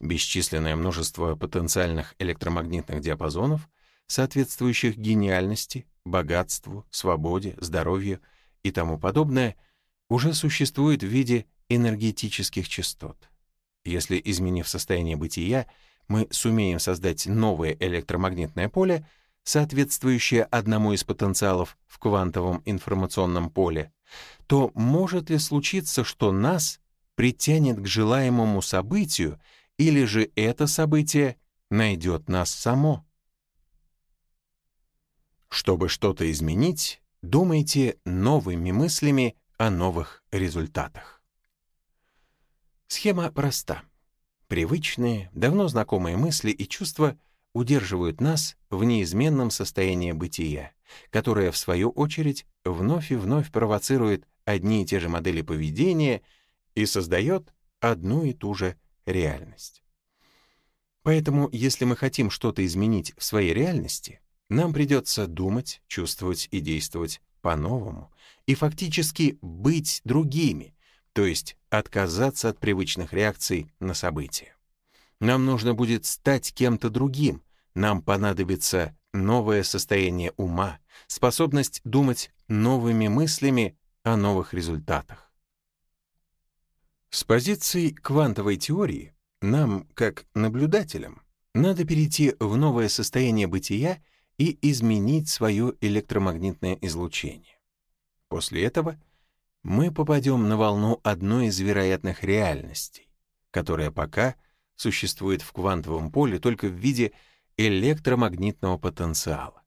Бесчисленное множество потенциальных электромагнитных диапазонов, соответствующих гениальности, богатству, свободе, здоровью и тому подобное, уже существует в виде энергетических частот. Если, изменив состояние бытия, мы сумеем создать новое электромагнитное поле, соответствующее одному из потенциалов в квантовом информационном поле, то может ли случиться, что нас притянет к желаемому событию, или же это событие найдет нас само? Чтобы что-то изменить, думайте новыми мыслями о новых результатах. Схема проста. Привычные, давно знакомые мысли и чувства удерживают нас в неизменном состоянии бытия, которое, в свою очередь, вновь и вновь провоцирует одни и те же модели поведения и создает одну и ту же реальность. Поэтому, если мы хотим что-то изменить в своей реальности, нам придется думать, чувствовать и действовать по-новому и фактически быть другими, то есть отказаться от привычных реакций на события. Нам нужно будет стать кем-то другим, нам понадобится новое состояние ума, способность думать новыми мыслями о новых результатах. С позиции квантовой теории нам, как наблюдателям, надо перейти в новое состояние бытия и изменить свое электромагнитное излучение. После этого мы попадем на волну одной из вероятных реальностей, которая пока существует в квантовом поле только в виде электромагнитного потенциала.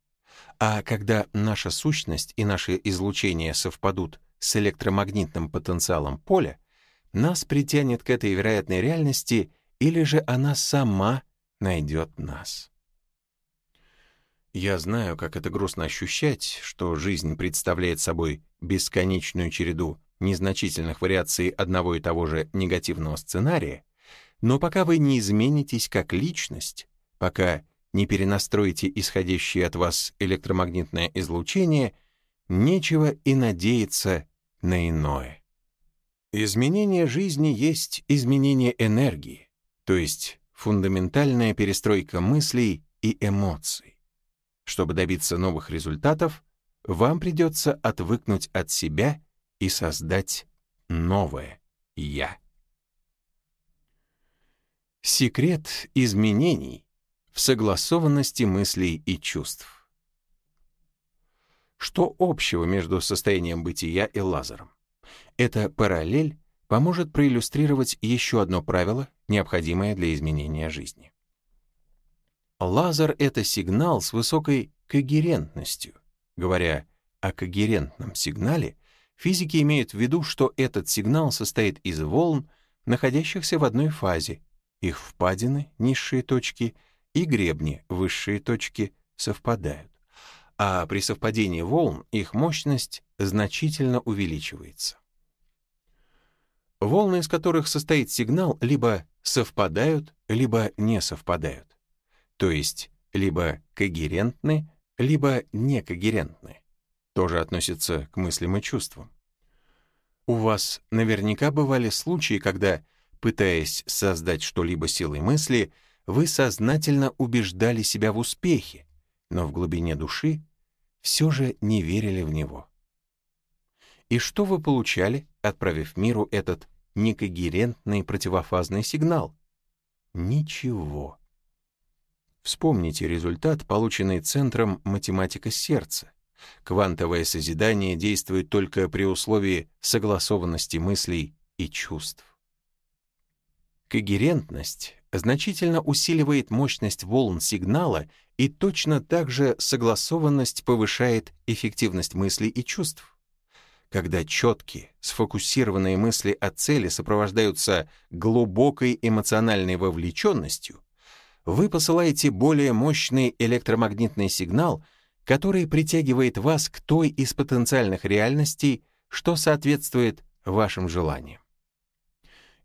А когда наша сущность и наше излучение совпадут с электромагнитным потенциалом поля, нас притянет к этой вероятной реальности или же она сама найдет нас. Я знаю, как это грустно ощущать, что жизнь представляет собой бесконечную череду незначительных вариаций одного и того же негативного сценария, но пока вы не изменитесь как личность, пока не перенастроите исходящее от вас электромагнитное излучение, нечего и надеяться на иное. Изменение жизни есть изменение энергии, то есть фундаментальная перестройка мыслей и эмоций. Чтобы добиться новых результатов, вам придется отвыкнуть от себя и создать новое «я». Секрет изменений в согласованности мыслей и чувств. Что общего между состоянием бытия и лазером? Эта параллель поможет проиллюстрировать еще одно правило, необходимое для изменения жизни. Лазер — это сигнал с высокой когерентностью. Говоря о когерентном сигнале, физики имеют в виду, что этот сигнал состоит из волн, находящихся в одной фазе, их впадины, низшие точки, и гребни, высшие точки, совпадают. А при совпадении волн их мощность значительно увеличивается. Волны, из которых состоит сигнал, либо совпадают, либо не совпадают. То есть либо когерентны, либо некогерентны. Тоже относится к мыслям и чувствам. У вас наверняка бывали случаи, когда, пытаясь создать что-либо силой мысли, вы сознательно убеждали себя в успехе, но в глубине души все же не верили в него. И что вы получали, отправив миру этот некогерентный противофазный сигнал? Ничего. Вспомните результат, полученный Центром математика сердца. Квантовое созидание действует только при условии согласованности мыслей и чувств. Когерентность значительно усиливает мощность волн сигнала и точно так же согласованность повышает эффективность мыслей и чувств. Когда четкие, сфокусированные мысли о цели сопровождаются глубокой эмоциональной вовлеченностью, вы посылаете более мощный электромагнитный сигнал, который притягивает вас к той из потенциальных реальностей, что соответствует вашим желаниям.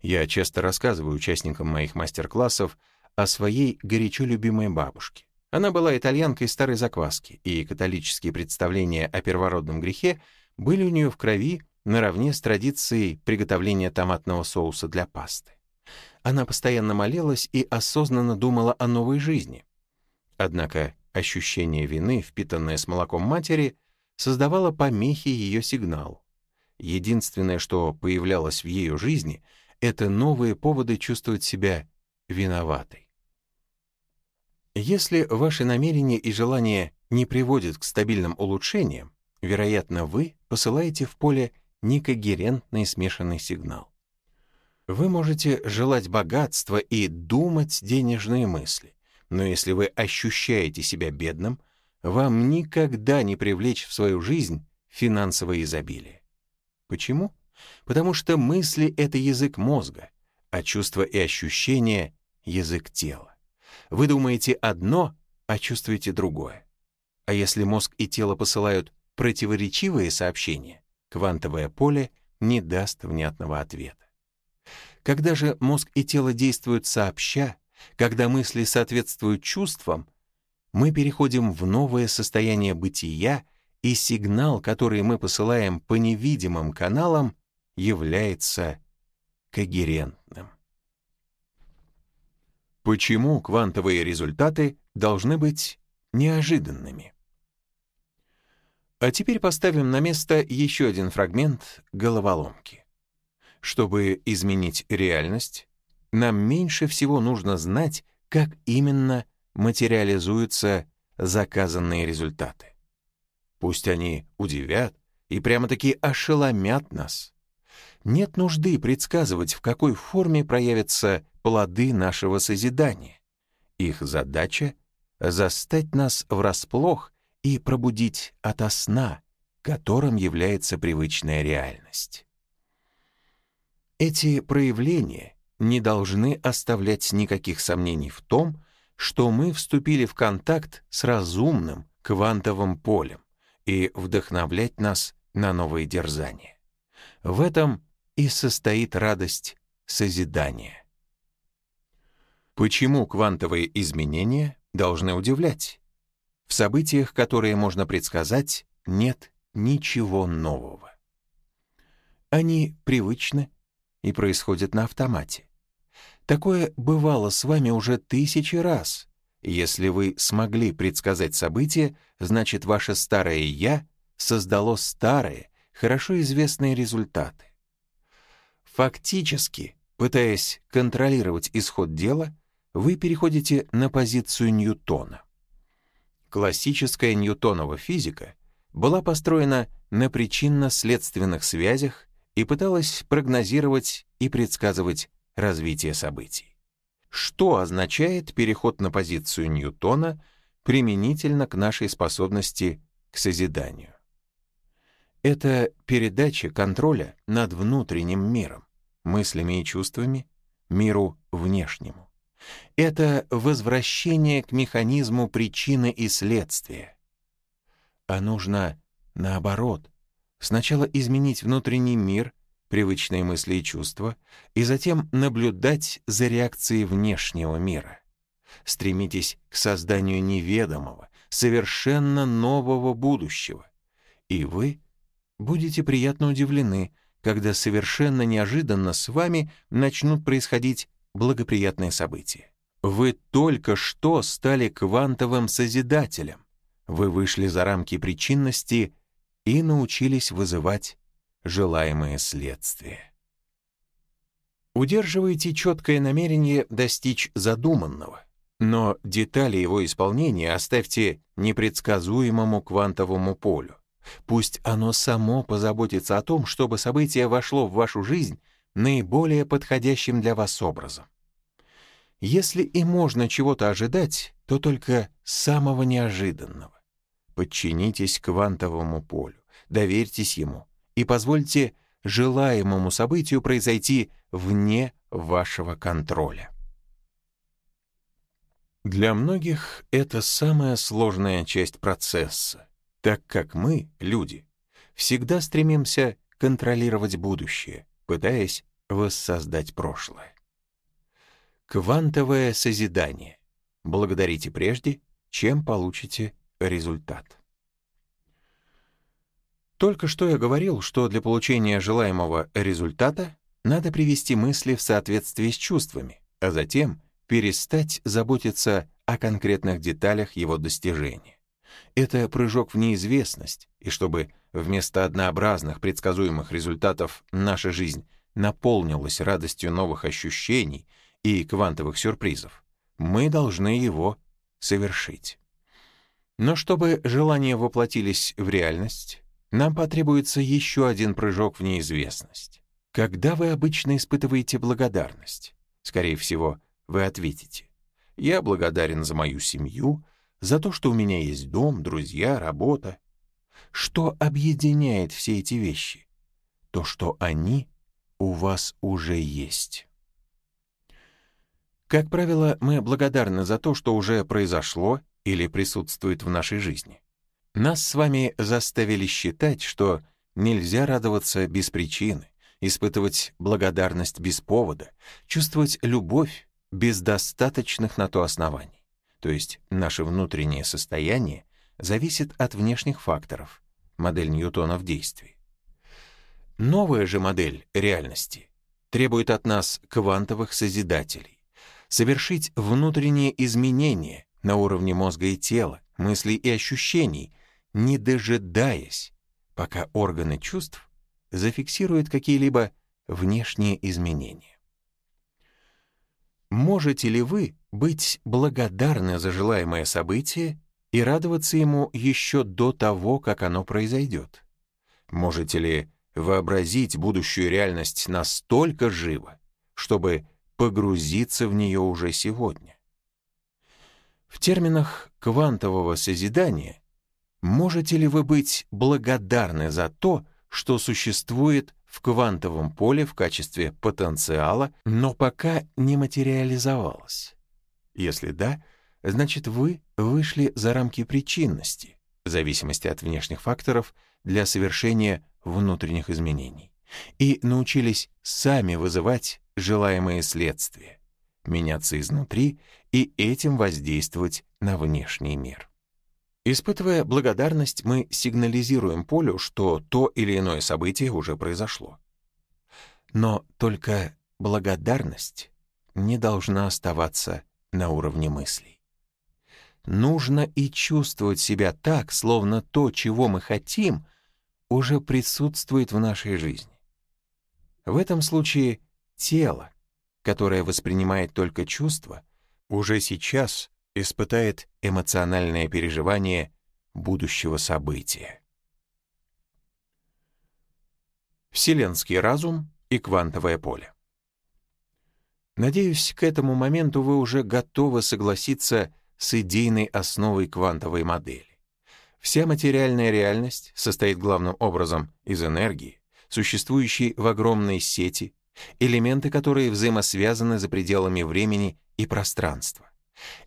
Я часто рассказываю участникам моих мастер-классов о своей горячо любимой бабушке. Она была итальянкой старой закваски, и католические представления о первородном грехе были у нее в крови наравне с традицией приготовления томатного соуса для пасты. Она постоянно молилась и осознанно думала о новой жизни. Однако ощущение вины, впитанное с молоком матери, создавало помехи ее сигналу. Единственное, что появлялось в ее жизни — это новые поводы чувствовать себя виноватой. Если ваши намерения и желания не приводят к стабильным улучшениям, вероятно, вы посылаете в поле некогерентный смешанный сигнал. Вы можете желать богатства и думать денежные мысли, но если вы ощущаете себя бедным, вам никогда не привлечь в свою жизнь финансовое изобилие. Почему? потому что мысли — это язык мозга, а чувства и ощущения — язык тела. Вы думаете одно, а чувствуете другое. А если мозг и тело посылают противоречивые сообщения, квантовое поле не даст внятного ответа. Когда же мозг и тело действуют сообща, когда мысли соответствуют чувствам, мы переходим в новое состояние бытия, и сигнал, который мы посылаем по невидимым каналам, является когерентным. Почему квантовые результаты должны быть неожиданными? А теперь поставим на место еще один фрагмент головоломки. Чтобы изменить реальность, нам меньше всего нужно знать, как именно материализуются заказанные результаты. Пусть они удивят и прямо-таки ошеломят нас. Нет нужды предсказывать, в какой форме проявятся плоды нашего созидания. Их задача — застать нас врасплох и пробудить ото сна, которым является привычная реальность. Эти проявления не должны оставлять никаких сомнений в том, что мы вступили в контакт с разумным квантовым полем и вдохновлять нас на новые дерзания. В этом и состоит радость созидания. Почему квантовые изменения должны удивлять? В событиях, которые можно предсказать, нет ничего нового. Они привычны и происходят на автомате. Такое бывало с вами уже тысячи раз. Если вы смогли предсказать события, значит, ваше старое «я» создало старые, хорошо известные результаты. Фактически, пытаясь контролировать исход дела, вы переходите на позицию Ньютона. Классическая Ньютонова физика была построена на причинно-следственных связях и пыталась прогнозировать и предсказывать развитие событий. Что означает переход на позицию Ньютона применительно к нашей способности к созиданию? Это передача контроля над внутренним миром, мыслями и чувствами, миру внешнему. Это возвращение к механизму причины и следствия. А нужно наоборот. Сначала изменить внутренний мир, привычные мысли и чувства, и затем наблюдать за реакцией внешнего мира. Стремитесь к созданию неведомого, совершенно нового будущего. И вы будете приятно удивлены, когда совершенно неожиданно с вами начнут происходить благоприятные события. Вы только что стали квантовым созидателем. Вы вышли за рамки причинности и научились вызывать желаемые следствия. Удерживайте четкое намерение достичь задуманного, но детали его исполнения оставьте непредсказуемому квантовому полю. Пусть оно само позаботится о том, чтобы событие вошло в вашу жизнь наиболее подходящим для вас образом. Если и можно чего-то ожидать, то только самого неожиданного. Подчинитесь квантовому полю, доверьтесь ему и позвольте желаемому событию произойти вне вашего контроля. Для многих это самая сложная часть процесса, так как мы, люди, всегда стремимся контролировать будущее, пытаясь воссоздать прошлое. Квантовое созидание. Благодарите прежде, чем получите результат. Только что я говорил, что для получения желаемого результата надо привести мысли в соответствие с чувствами, а затем перестать заботиться о конкретных деталях его достижения. Это прыжок в неизвестность, и чтобы вместо однообразных предсказуемых результатов наша жизнь наполнилась радостью новых ощущений и квантовых сюрпризов, мы должны его совершить. Но чтобы желания воплотились в реальность, нам потребуется еще один прыжок в неизвестность. Когда вы обычно испытываете благодарность? Скорее всего, вы ответите, «Я благодарен за мою семью, за то, что у меня есть дом, друзья, работа». Что объединяет все эти вещи? То, что они у вас уже есть. Как правило, мы благодарны за то, что уже произошло или присутствует в нашей жизни. Нас с вами заставили считать, что нельзя радоваться без причины, испытывать благодарность без повода, чувствовать любовь без достаточных на то оснований. То есть наше внутреннее состояние зависит от внешних факторов, модель Ньютона в действии. Новая же модель реальности требует от нас квантовых созидателей, совершить внутренние изменения на уровне мозга и тела, мыслей и ощущений, не дожидаясь, пока органы чувств зафиксируют какие-либо внешние изменения. Можете ли вы быть благодарны за желаемое событие и радоваться ему еще до того, как оно произойдет? Можете ли вообразить будущую реальность настолько живо, чтобы погрузиться в нее уже сегодня? В терминах квантового созидания можете ли вы быть благодарны за то, что существует в квантовом поле в качестве потенциала, но пока не материализовалось? Если да, значит вы вышли за рамки причинности, в зависимости от внешних факторов, для совершения внутренних изменений, и научились сами вызывать желаемые следствия, меняться изнутри и этим воздействовать на внешний мир. Испытывая благодарность, мы сигнализируем полю, что то или иное событие уже произошло. Но только благодарность не должна оставаться на уровне мыслей. Нужно и чувствовать себя так, словно то, чего мы хотим, уже присутствует в нашей жизни. В этом случае тело, которое воспринимает только чувства, уже сейчас испытает эмоциональное переживание будущего события. Вселенский разум и квантовое поле. Надеюсь, к этому моменту вы уже готовы согласиться с идейной основой квантовой модели. Вся материальная реальность состоит главным образом из энергии, существующей в огромной сети, элементы которые взаимосвязаны за пределами времени и пространства.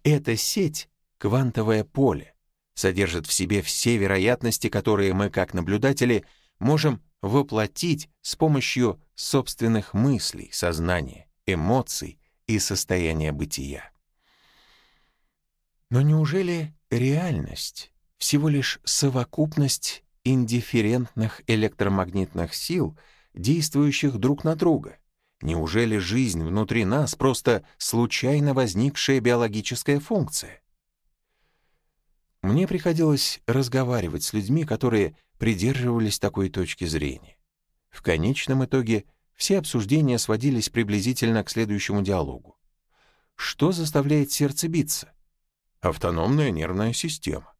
Эта сеть, квантовое поле, содержит в себе все вероятности, которые мы, как наблюдатели, можем воплотить с помощью собственных мыслей, сознания, эмоций и состояния бытия. Но неужели реальность всего лишь совокупность индифферентных электромагнитных сил, действующих друг на друга? Неужели жизнь внутри нас просто случайно возникшая биологическая функция? Мне приходилось разговаривать с людьми, которые придерживались такой точки зрения. В конечном итоге все обсуждения сводились приблизительно к следующему диалогу. Что заставляет сердце биться? Автономная нервная система.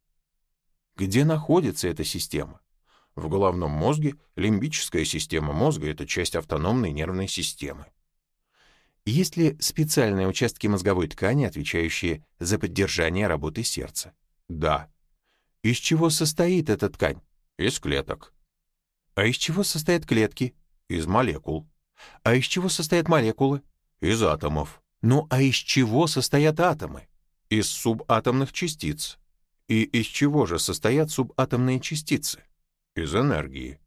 Где находится эта система? В головном мозге лимбическая система мозга — это часть автономной нервной системы. Есть ли специальные участки мозговой ткани, отвечающие за поддержание работы сердца? Да. Из чего состоит эта ткань? Из клеток. А из чего состоят клетки? Из молекул. А из чего состоят молекулы? Из атомов. Ну а из чего состоят атомы? Из субатомных частиц. И из чего же состоят субатомные частицы? Из энергии.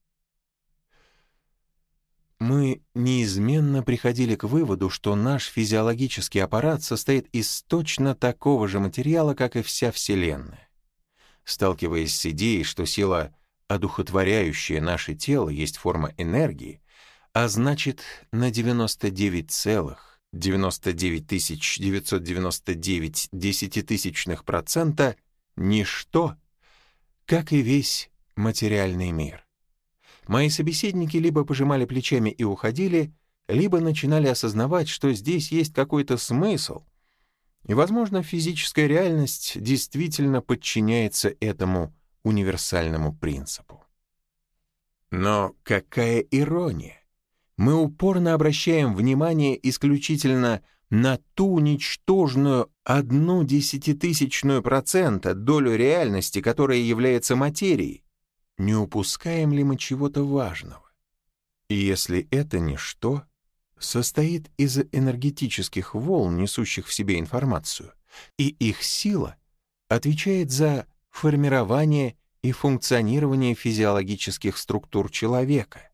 Мы неизменно приходили к выводу, что наш физиологический аппарат состоит из точно такого же материала, как и вся Вселенная. Сталкиваясь с идеей, что сила, одухотворяющая наше тело, есть форма энергии, а значит, на 99,99 999 десятитысячных процента ничто, как и весь материальный мир. Мои собеседники либо пожимали плечами и уходили, либо начинали осознавать, что здесь есть какой-то смысл, и, возможно, физическая реальность действительно подчиняется этому универсальному принципу. Но какая ирония! Мы упорно обращаем внимание исключительно на ту ничтожную одну десятитысячную процента долю реальности, которая является материей, не упускаем ли мы чего-то важного. И если это ничто состоит из энергетических волн, несущих в себе информацию, и их сила отвечает за формирование и функционирование физиологических структур человека,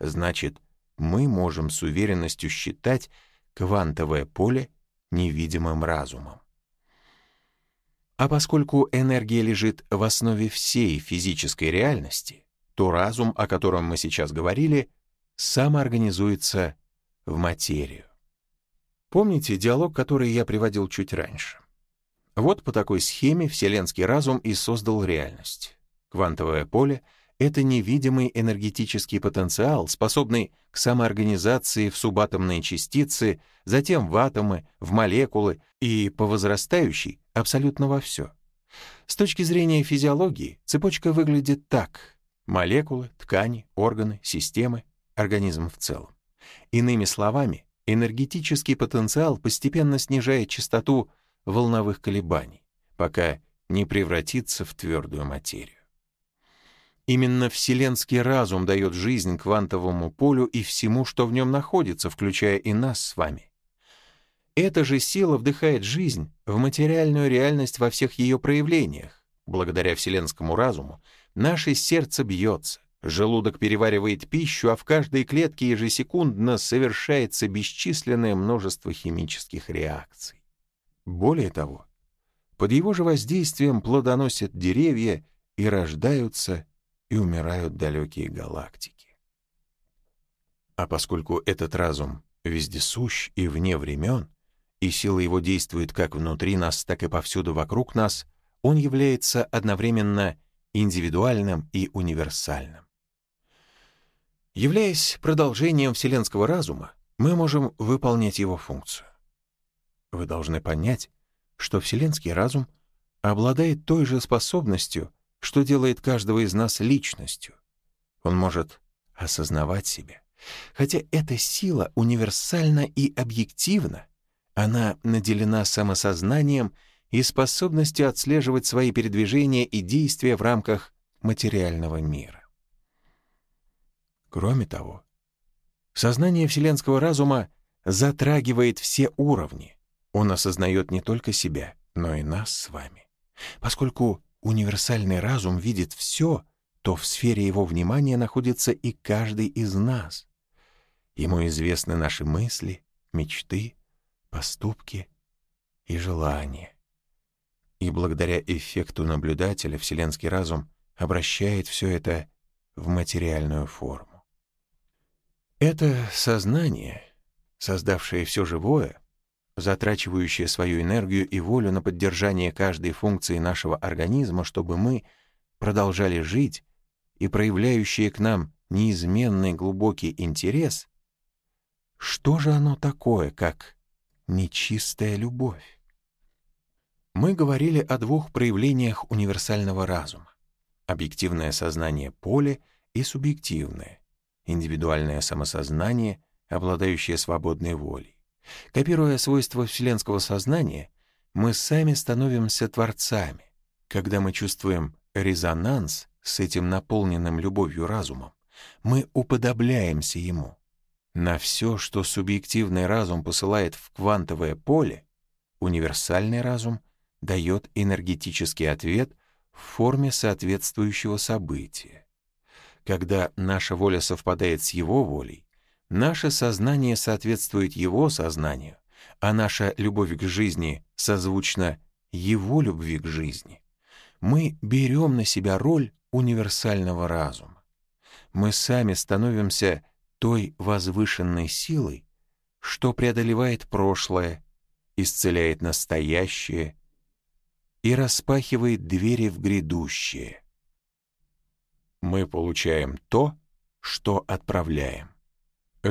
значит, мы можем с уверенностью считать квантовое поле невидимым разумом. А поскольку энергия лежит в основе всей физической реальности, то разум, о котором мы сейчас говорили, самоорганизуется в материю. Помните диалог, который я приводил чуть раньше? Вот по такой схеме вселенский разум и создал реальность. Квантовое поле — это невидимый энергетический потенциал, способный к самоорганизации в субатомные частицы, затем в атомы, в молекулы и, по возрастающей, абсолютно во все. С точки зрения физиологии цепочка выглядит так. Молекулы, ткани, органы, системы, организм в целом. Иными словами, энергетический потенциал постепенно снижает частоту волновых колебаний, пока не превратится в твердую материю. Именно вселенский разум дает жизнь квантовому полю и всему, что в нем находится, включая и нас с вами. Эта же сила вдыхает жизнь в материальную реальность во всех ее проявлениях. Благодаря вселенскому разуму наше сердце бьется, желудок переваривает пищу, а в каждой клетке ежесекундно совершается бесчисленное множество химических реакций. Более того, под его же воздействием плодоносят деревья и рождаются и умирают далекие галактики. А поскольку этот разум вездесущ и вне времен, и сила его действует как внутри нас, так и повсюду вокруг нас, он является одновременно индивидуальным и универсальным. Являясь продолжением вселенского разума, мы можем выполнять его функцию. Вы должны понять, что вселенский разум обладает той же способностью, что делает каждого из нас личностью. Он может осознавать себя. Хотя эта сила универсальна и объективна, она наделена самосознанием и способностью отслеживать свои передвижения и действия в рамках материального мира. Кроме того, сознание вселенского разума затрагивает все уровни. Он осознает не только себя, но и нас с вами. Поскольку универсальный разум видит все, то в сфере его внимания находится и каждый из нас. Ему известны наши мысли, мечты, поступки и желания. И благодаря эффекту наблюдателя вселенский разум обращает все это в материальную форму. Это сознание, создавшее все живое, затрачивающее свою энергию и волю на поддержание каждой функции нашего организма, чтобы мы продолжали жить, и проявляющее к нам неизменный глубокий интерес, что же оно такое, как нечистая любовь? Мы говорили о двух проявлениях универсального разума. Объективное сознание поле и субъективное, индивидуальное самосознание, обладающее свободной волей. Копируя свойства вселенского сознания, мы сами становимся творцами, когда мы чувствуем резонанс с этим наполненным любовью разумом, мы уподобляемся ему. На все, что субъективный разум посылает в квантовое поле, универсальный разум дает энергетический ответ в форме соответствующего события. Когда наша воля совпадает с его волей, Наше сознание соответствует его сознанию, а наша любовь к жизни созвучна его любви к жизни. Мы берем на себя роль универсального разума. Мы сами становимся той возвышенной силой, что преодолевает прошлое, исцеляет настоящее и распахивает двери в грядущее. Мы получаем то, что отправляем.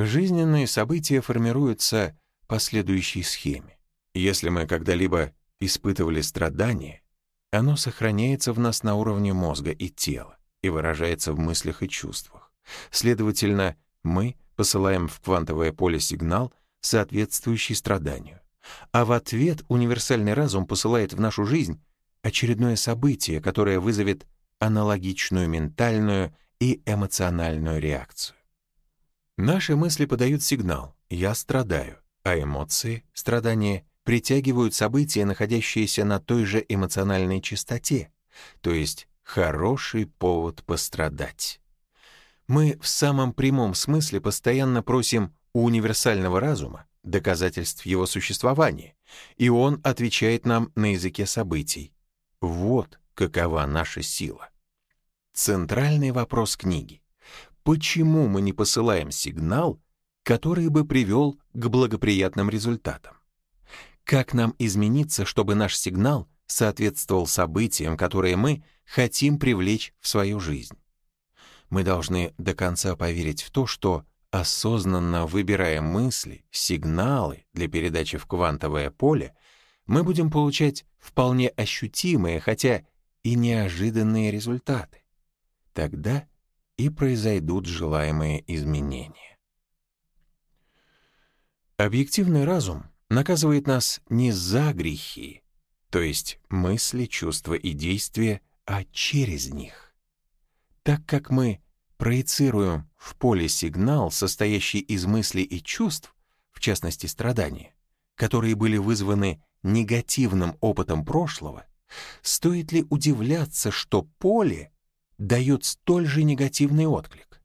Жизненные события формируются по следующей схеме. Если мы когда-либо испытывали страдание, оно сохраняется в нас на уровне мозга и тела и выражается в мыслях и чувствах. Следовательно, мы посылаем в квантовое поле сигнал, соответствующий страданию. А в ответ универсальный разум посылает в нашу жизнь очередное событие, которое вызовет аналогичную ментальную и эмоциональную реакцию. Наши мысли подают сигнал «я страдаю», а эмоции, страдания, притягивают события, находящиеся на той же эмоциональной частоте, то есть хороший повод пострадать. Мы в самом прямом смысле постоянно просим у универсального разума доказательств его существования, и он отвечает нам на языке событий. Вот какова наша сила. Центральный вопрос книги почему мы не посылаем сигнал, который бы привел к благоприятным результатам? Как нам измениться, чтобы наш сигнал соответствовал событиям, которые мы хотим привлечь в свою жизнь? Мы должны до конца поверить в то, что, осознанно выбирая мысли, сигналы для передачи в квантовое поле, мы будем получать вполне ощутимые, хотя и неожиданные результаты. Тогда и произойдут желаемые изменения. Объективный разум наказывает нас не за грехи, то есть мысли, чувства и действия, а через них. Так как мы проецируем в поле сигнал, состоящий из мыслей и чувств, в частности страдания, которые были вызваны негативным опытом прошлого, стоит ли удивляться, что поле дает столь же негативный отклик?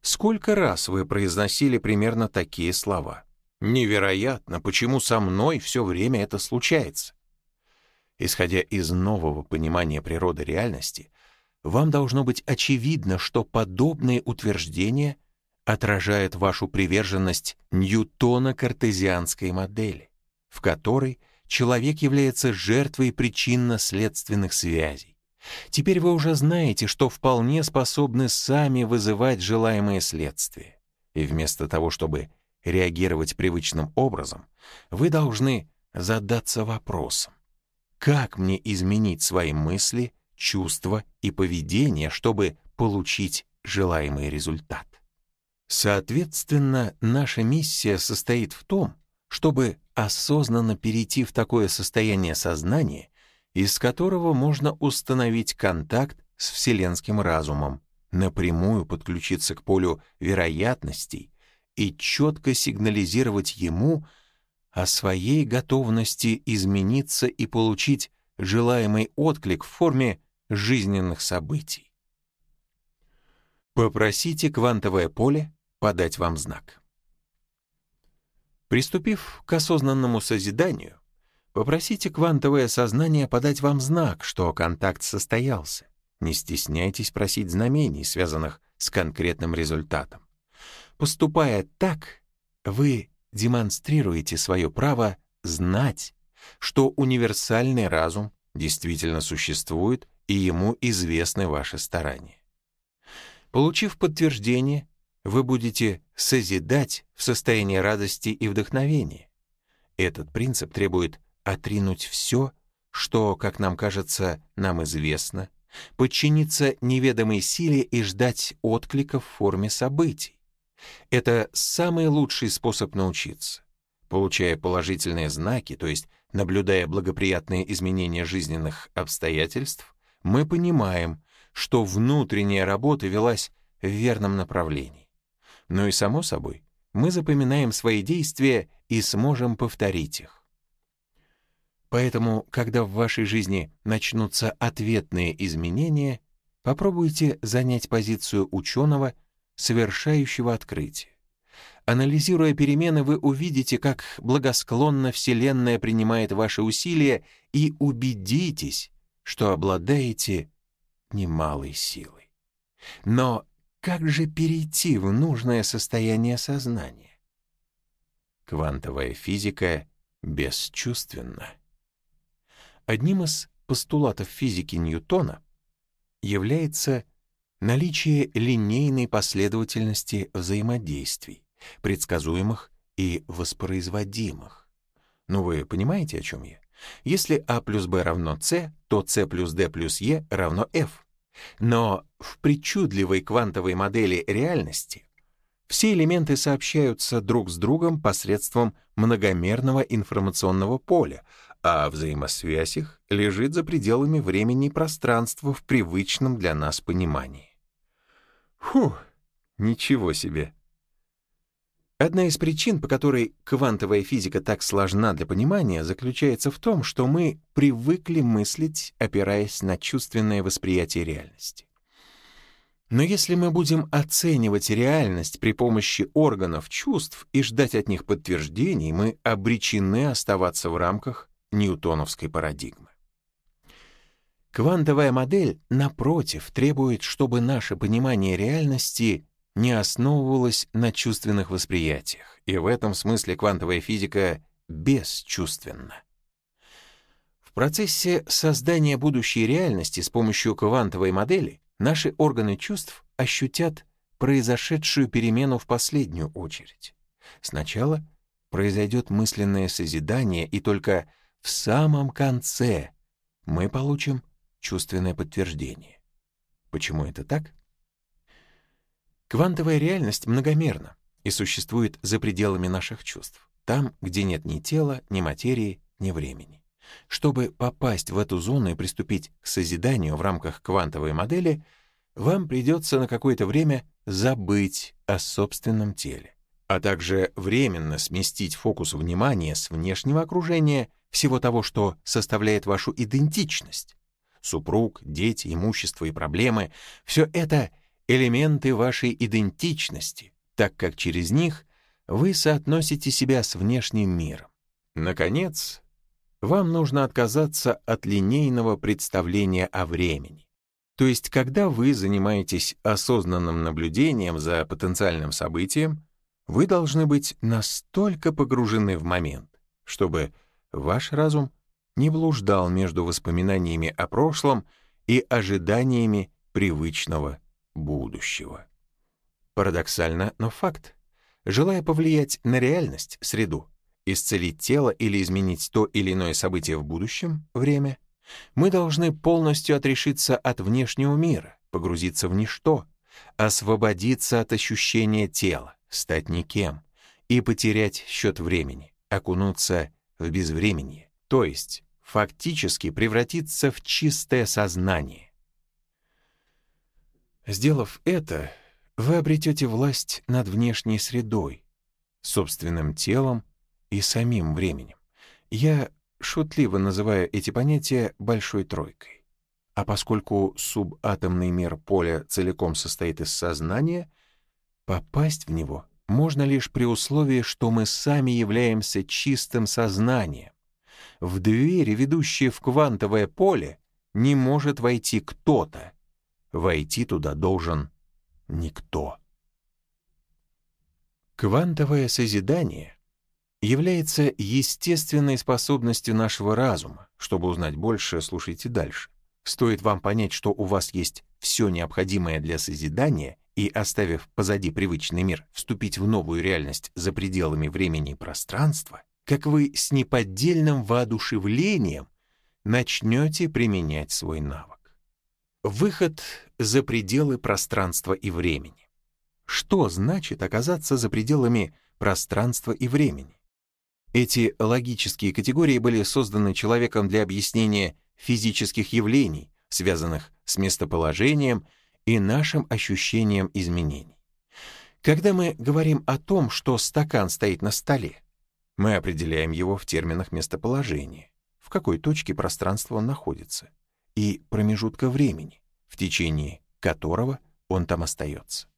Сколько раз вы произносили примерно такие слова? Невероятно, почему со мной все время это случается? Исходя из нового понимания природы реальности, вам должно быть очевидно, что подобные утверждения отражают вашу приверженность Ньютона-картезианской модели, в которой человек является жертвой причинно-следственных связей. Теперь вы уже знаете, что вполне способны сами вызывать желаемые следствия. И вместо того, чтобы реагировать привычным образом, вы должны задаться вопросом, как мне изменить свои мысли, чувства и поведение, чтобы получить желаемый результат. Соответственно, наша миссия состоит в том, чтобы осознанно перейти в такое состояние сознания, из которого можно установить контакт с вселенским разумом, напрямую подключиться к полю вероятностей и четко сигнализировать ему о своей готовности измениться и получить желаемый отклик в форме жизненных событий. Попросите квантовое поле подать вам знак. Приступив к осознанному созиданию, попросите квантовое сознание подать вам знак, что контакт состоялся. Не стесняйтесь просить знамений, связанных с конкретным результатом. Поступая так, вы демонстрируете свое право знать, что универсальный разум действительно существует и ему известны ваши старания. Получив подтверждение, вы будете созидать в состоянии радости и вдохновения. Этот принцип требует отринуть все, что, как нам кажется, нам известно, подчиниться неведомой силе и ждать отклика в форме событий. Это самый лучший способ научиться. Получая положительные знаки, то есть наблюдая благоприятные изменения жизненных обстоятельств, мы понимаем, что внутренняя работа велась в верном направлении. Но и само собой, мы запоминаем свои действия и сможем повторить их. Поэтому, когда в вашей жизни начнутся ответные изменения, попробуйте занять позицию ученого, совершающего открытие. Анализируя перемены, вы увидите, как благосклонно Вселенная принимает ваши усилия и убедитесь, что обладаете немалой силой. Но как же перейти в нужное состояние сознания? Квантовая физика бесчувственна. Одним из постулатов физики Ньютона является наличие линейной последовательности взаимодействий, предсказуемых и воспроизводимых. Ну вы понимаете, о чем я? Если А плюс Б равно С, то С плюс Д плюс Е равно F. Но в причудливой квантовой модели реальности все элементы сообщаются друг с другом посредством многомерного информационного поля, а взаимосвязь их лежит за пределами времени и пространства в привычном для нас понимании. Фух, ничего себе! Одна из причин, по которой квантовая физика так сложна для понимания, заключается в том, что мы привыкли мыслить, опираясь на чувственное восприятие реальности. Но если мы будем оценивать реальность при помощи органов чувств и ждать от них подтверждений, мы обречены оставаться в рамках ньютоновской парадигмы. Квантовая модель, напротив, требует, чтобы наше понимание реальности не основывалась на чувственных восприятиях, и в этом смысле квантовая физика бесчувственна. В процессе создания будущей реальности с помощью квантовой модели наши органы чувств ощутят произошедшую перемену в последнюю очередь. Сначала произойдет мысленное созидание, и только в самом конце мы получим чувственное подтверждение. Почему это так? Квантовая реальность многомерна и существует за пределами наших чувств, там, где нет ни тела, ни материи, ни времени. Чтобы попасть в эту зону и приступить к созиданию в рамках квантовой модели, вам придется на какое-то время забыть о собственном теле, а также временно сместить фокус внимания с внешнего окружения всего того, что составляет вашу идентичность. Супруг, дети, имущество и проблемы — все это элементы вашей идентичности, так как через них вы соотносите себя с внешним миром. Наконец, вам нужно отказаться от линейного представления о времени. То есть, когда вы занимаетесь осознанным наблюдением за потенциальным событием, вы должны быть настолько погружены в момент, чтобы ваш разум не блуждал между воспоминаниями о прошлом и ожиданиями привычного будущего. Парадоксально, но факт. Желая повлиять на реальность, среду, исцелить тело или изменить то или иное событие в будущем, время, мы должны полностью отрешиться от внешнего мира, погрузиться в ничто, освободиться от ощущения тела, стать никем и потерять счет времени, окунуться в безвременье, то есть фактически превратиться в чистое сознание. Сделав это, вы обретете власть над внешней средой, собственным телом и самим временем. Я шутливо называю эти понятия «большой тройкой». А поскольку субатомный мир поля целиком состоит из сознания, попасть в него можно лишь при условии, что мы сами являемся чистым сознанием. В двери, ведущие в квантовое поле, не может войти кто-то. Войти туда должен никто. Квантовое созидание является естественной способностью нашего разума. Чтобы узнать больше, слушайте дальше. Стоит вам понять, что у вас есть все необходимое для созидания, и, оставив позади привычный мир, вступить в новую реальность за пределами времени и пространства, как вы с неподдельным воодушевлением начнете применять свой навык. Выход за пределы пространства и времени. Что значит оказаться за пределами пространства и времени? Эти логические категории были созданы человеком для объяснения физических явлений, связанных с местоположением и нашим ощущением изменений. Когда мы говорим о том, что стакан стоит на столе, мы определяем его в терминах местоположения, в какой точке пространства он находится, и промежутка времени, в течение которого он там остается.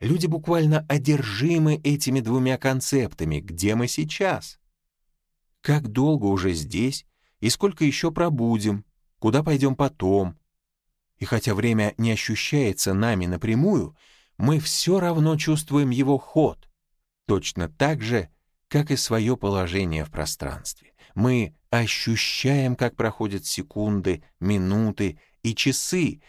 Люди буквально одержимы этими двумя концептами, где мы сейчас. Как долго уже здесь и сколько еще пробудем, куда пойдем потом. И хотя время не ощущается нами напрямую, мы все равно чувствуем его ход, точно так же, как и свое положение в пространстве. Мы ощущаем, как проходят секунды, минуты и часы,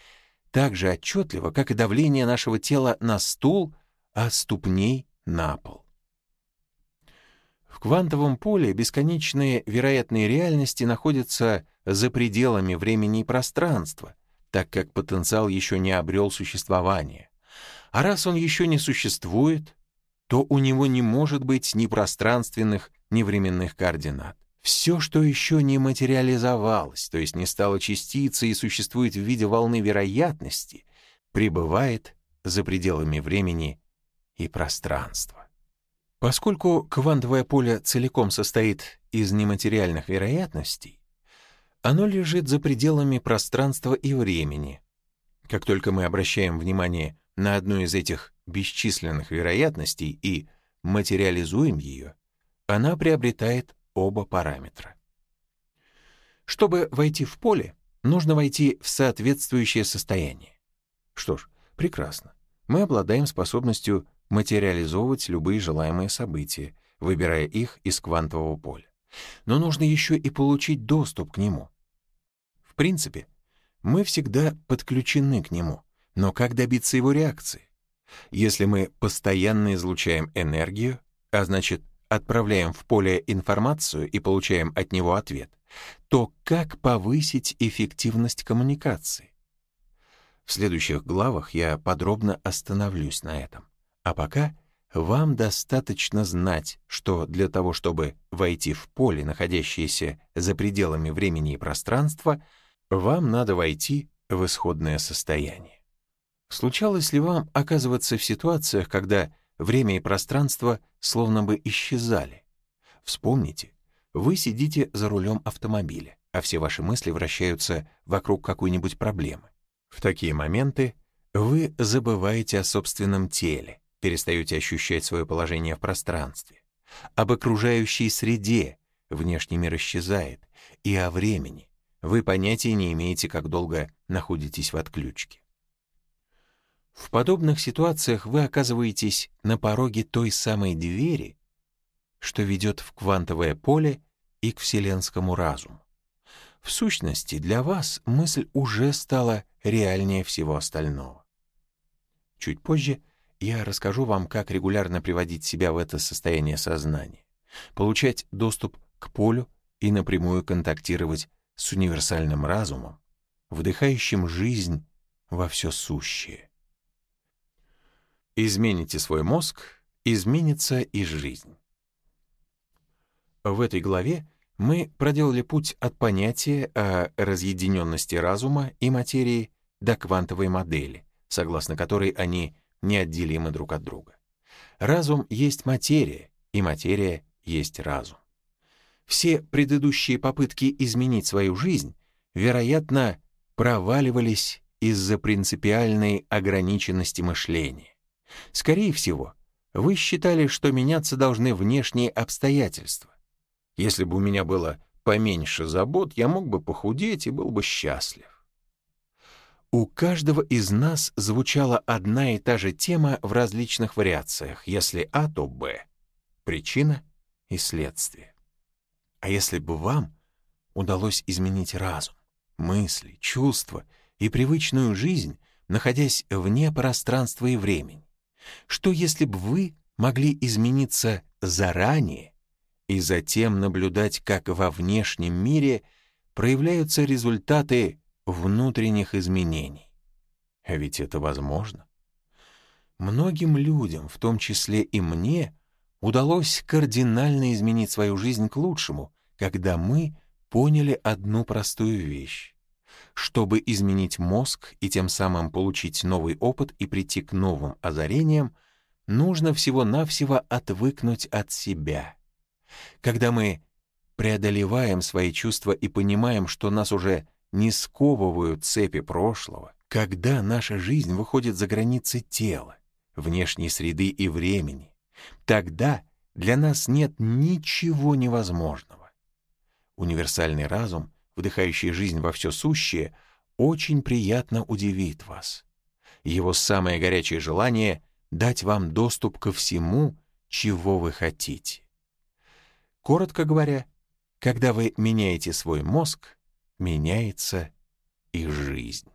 так же отчетливо, как и давление нашего тела на стул, а ступней на пол. В квантовом поле бесконечные вероятные реальности находятся за пределами времени и пространства, так как потенциал еще не обрел существование. А раз он еще не существует, то у него не может быть ни пространственных, ни временных координат. Все, что еще не материализовалось, то есть не стало частицей и существует в виде волны вероятности, пребывает за пределами времени и пространства. Поскольку квантовое поле целиком состоит из нематериальных вероятностей, оно лежит за пределами пространства и времени. Как только мы обращаем внимание на одну из этих бесчисленных вероятностей и материализуем ее, она приобретает оба параметра. Чтобы войти в поле, нужно войти в соответствующее состояние. Что ж, прекрасно. Мы обладаем способностью материализовывать любые желаемые события, выбирая их из квантового поля. Но нужно еще и получить доступ к нему. В принципе, мы всегда подключены к нему, Но как добиться его реакции? Если мы постоянно излучаем энергию, а значит, отправляем в поле информацию и получаем от него ответ, то как повысить эффективность коммуникации? В следующих главах я подробно остановлюсь на этом. А пока вам достаточно знать, что для того, чтобы войти в поле, находящееся за пределами времени и пространства, вам надо войти в исходное состояние. Случалось ли вам оказываться в ситуациях, когда время и пространство словно бы исчезали? Вспомните, вы сидите за рулем автомобиля, а все ваши мысли вращаются вокруг какой-нибудь проблемы. В такие моменты вы забываете о собственном теле, перестаете ощущать свое положение в пространстве, об окружающей среде, внешний мир исчезает, и о времени. Вы понятия не имеете, как долго находитесь в отключке. В подобных ситуациях вы оказываетесь на пороге той самой двери, что ведет в квантовое поле и к вселенскому разуму. В сущности, для вас мысль уже стала реальнее всего остального. Чуть позже я расскажу вам, как регулярно приводить себя в это состояние сознания, получать доступ к полю и напрямую контактировать с универсальным разумом, вдыхающим жизнь во все сущее. Измените свой мозг, изменится и жизнь. В этой главе мы проделали путь от понятия о разъединенности разума и материи до квантовой модели, согласно которой они неотделимы друг от друга. Разум есть материя, и материя есть разум. Все предыдущие попытки изменить свою жизнь, вероятно, проваливались из-за принципиальной ограниченности мышления. Скорее всего, вы считали, что меняться должны внешние обстоятельства. Если бы у меня было поменьше забот, я мог бы похудеть и был бы счастлив. У каждого из нас звучала одна и та же тема в различных вариациях. Если А, то Б. Причина и следствие. А если бы вам удалось изменить разум, мысли, чувства и привычную жизнь, находясь вне пространства и времени? Что если бы вы могли измениться заранее и затем наблюдать, как во внешнем мире проявляются результаты внутренних изменений. А ведь это возможно. Многим людям, в том числе и мне, удалось кардинально изменить свою жизнь к лучшему, когда мы поняли одну простую вещь. Чтобы изменить мозг и тем самым получить новый опыт и прийти к новым озарениям, нужно всего-навсего отвыкнуть от себя. Когда мы преодолеваем свои чувства и понимаем, что нас уже не сковывают цепи прошлого, когда наша жизнь выходит за границы тела, внешней среды и времени, тогда для нас нет ничего невозможного. Универсальный разум, вдыхающий жизнь во все сущее, очень приятно удивит вас. Его самое горячее желание — дать вам доступ ко всему, чего вы хотите. Коротко говоря, когда вы меняете свой мозг, меняется и жизнь.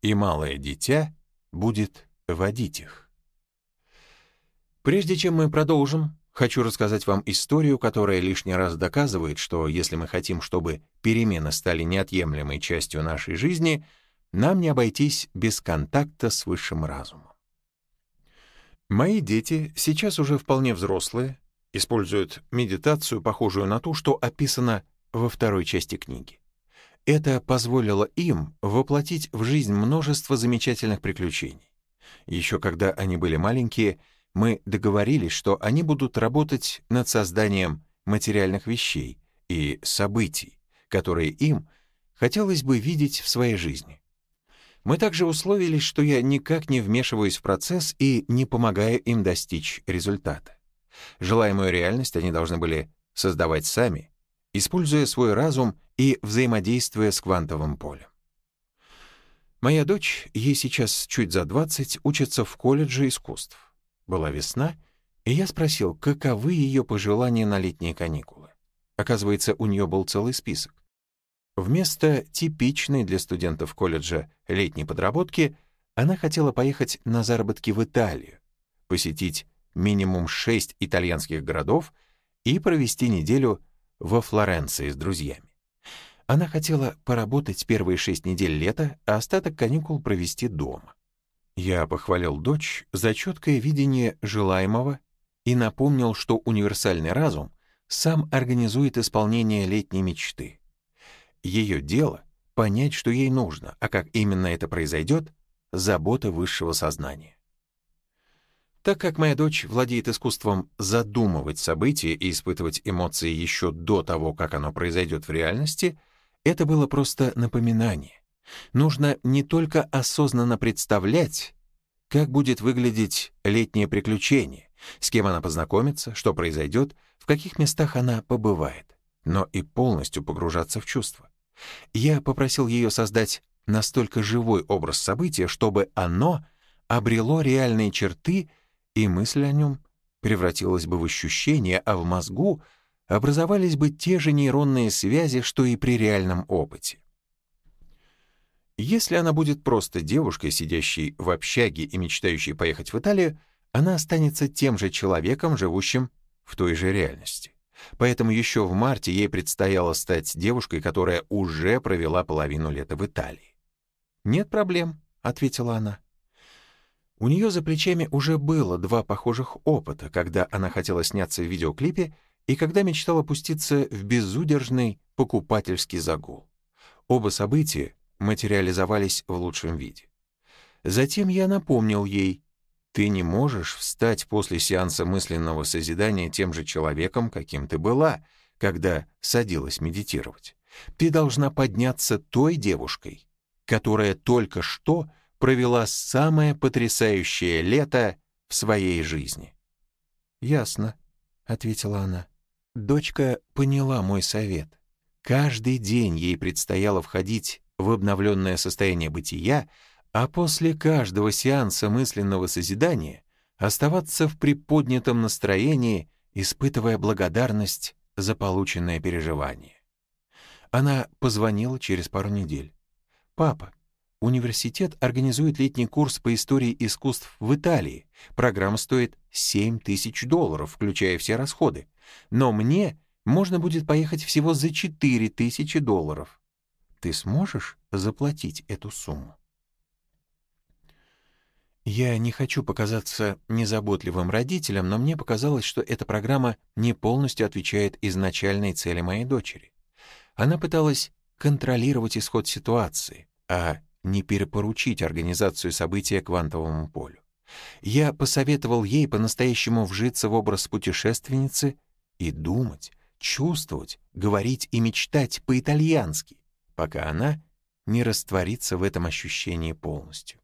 И малое дитя будет водить их. Прежде чем мы продолжим, хочу рассказать вам историю, которая лишний раз доказывает, что если мы хотим, чтобы перемены стали неотъемлемой частью нашей жизни, нам не обойтись без контакта с высшим разумом. Мои дети, сейчас уже вполне взрослые, используют медитацию, похожую на ту, что описано во второй части книги. Это позволило им воплотить в жизнь множество замечательных приключений. Еще когда они были маленькие, мы договорились, что они будут работать над созданием материальных вещей и событий, которые им хотелось бы видеть в своей жизни. Мы также условились, что я никак не вмешиваюсь в процесс и не помогаю им достичь результата. Желаемую реальность они должны были создавать сами, используя свой разум и взаимодействуя с квантовым полем. Моя дочь, ей сейчас чуть за 20, учится в колледже искусств. Была весна, и я спросил, каковы ее пожелания на летние каникулы. Оказывается, у нее был целый список. Вместо типичной для студентов колледжа летней подработки она хотела поехать на заработки в Италию, посетить минимум шесть итальянских городов и провести неделю во Флоренции с друзьями. Она хотела поработать первые шесть недель лета, а остаток каникул провести дома. Я похвалил дочь за четкое видение желаемого и напомнил, что универсальный разум сам организует исполнение летней мечты. Ее дело — понять, что ей нужно, а как именно это произойдет — забота высшего сознания. Так как моя дочь владеет искусством задумывать события и испытывать эмоции еще до того, как оно произойдет в реальности, это было просто напоминание. Нужно не только осознанно представлять, как будет выглядеть летнее приключение, с кем она познакомится, что произойдет, в каких местах она побывает, но и полностью погружаться в чувства. Я попросил ее создать настолько живой образ события, чтобы оно обрело реальные черты, и мысль о нем превратилась бы в ощущение, а в мозгу образовались бы те же нейронные связи, что и при реальном опыте. Если она будет просто девушкой, сидящей в общаге и мечтающей поехать в Италию, она останется тем же человеком, живущим в той же реальности. Поэтому еще в марте ей предстояло стать девушкой, которая уже провела половину лета в Италии. «Нет проблем», — ответила она. У нее за плечами уже было два похожих опыта, когда она хотела сняться в видеоклипе и когда мечтала пуститься в безудержный покупательский загул. Оба события материализовались в лучшем виде. Затем я напомнил ей, ты не можешь встать после сеанса мысленного созидания тем же человеком, каким ты была, когда садилась медитировать. Ты должна подняться той девушкой, которая только что провела самое потрясающее лето в своей жизни. «Ясно», — ответила она. Дочка поняла мой совет. Каждый день ей предстояло входить в обновленное состояние бытия, а после каждого сеанса мысленного созидания оставаться в приподнятом настроении, испытывая благодарность за полученное переживание. Она позвонила через пару недель. «Папа, университет организует летний курс по истории искусств в Италии. Программа стоит 7 тысяч долларов, включая все расходы. Но мне можно будет поехать всего за 4 тысячи долларов. Ты сможешь заплатить эту сумму? Я не хочу показаться незаботливым родителем, но мне показалось, что эта программа не полностью отвечает изначальной цели моей дочери. Она пыталась контролировать исход ситуации, а не перепоручить организацию события квантовому полю. Я посоветовал ей по-настоящему вжиться в образ путешественницы и думать, чувствовать, говорить и мечтать по-итальянски, пока она не растворится в этом ощущении полностью.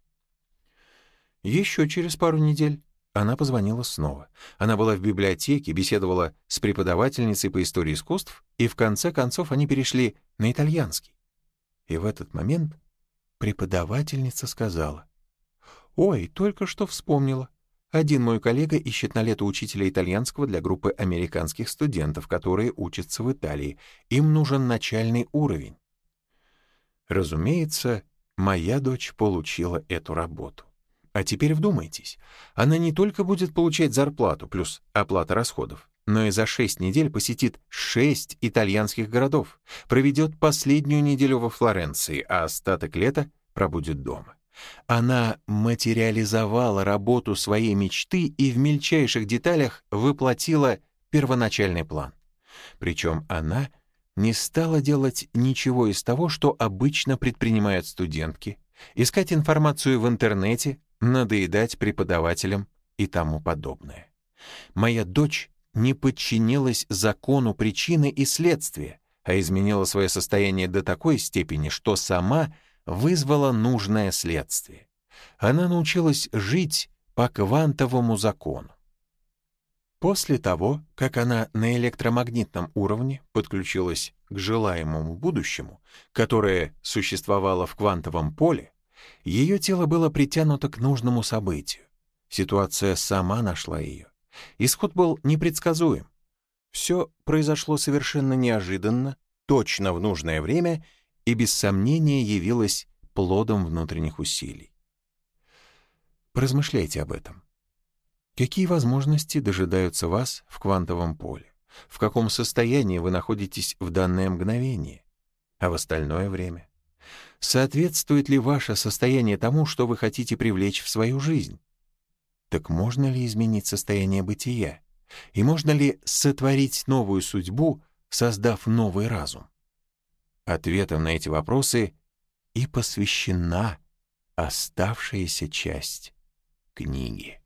Еще через пару недель она позвонила снова. Она была в библиотеке, беседовала с преподавательницей по истории искусств, и в конце концов они перешли на итальянский. И в этот момент преподавательница сказала, «Ой, только что вспомнила. Один мой коллега ищет на лето учителя итальянского для группы американских студентов, которые учатся в Италии. Им нужен начальный уровень. Разумеется, моя дочь получила эту работу. А теперь вдумайтесь, она не только будет получать зарплату плюс оплата расходов, но и за шесть недель посетит шесть итальянских городов, проведет последнюю неделю во Флоренции, а остаток лета пробудет дома. Она материализовала работу своей мечты и в мельчайших деталях воплотила первоначальный план. Причем она — не стала делать ничего из того, что обычно предпринимают студентки, искать информацию в интернете, надоедать преподавателям и тому подобное. Моя дочь не подчинилась закону причины и следствия, а изменила свое состояние до такой степени, что сама вызвала нужное следствие. Она научилась жить по квантовому закону. После того, как она на электромагнитном уровне подключилась к желаемому будущему, которое существовало в квантовом поле, ее тело было притянуто к нужному событию. Ситуация сама нашла ее. Исход был непредсказуем. Все произошло совершенно неожиданно, точно в нужное время и без сомнения явилась плодом внутренних усилий. Поразмышляйте об этом. Какие возможности дожидаются вас в квантовом поле? В каком состоянии вы находитесь в данное мгновение? А в остальное время? Соответствует ли ваше состояние тому, что вы хотите привлечь в свою жизнь? Так можно ли изменить состояние бытия? И можно ли сотворить новую судьбу, создав новый разум? Ответом на эти вопросы и посвящена оставшаяся часть книги.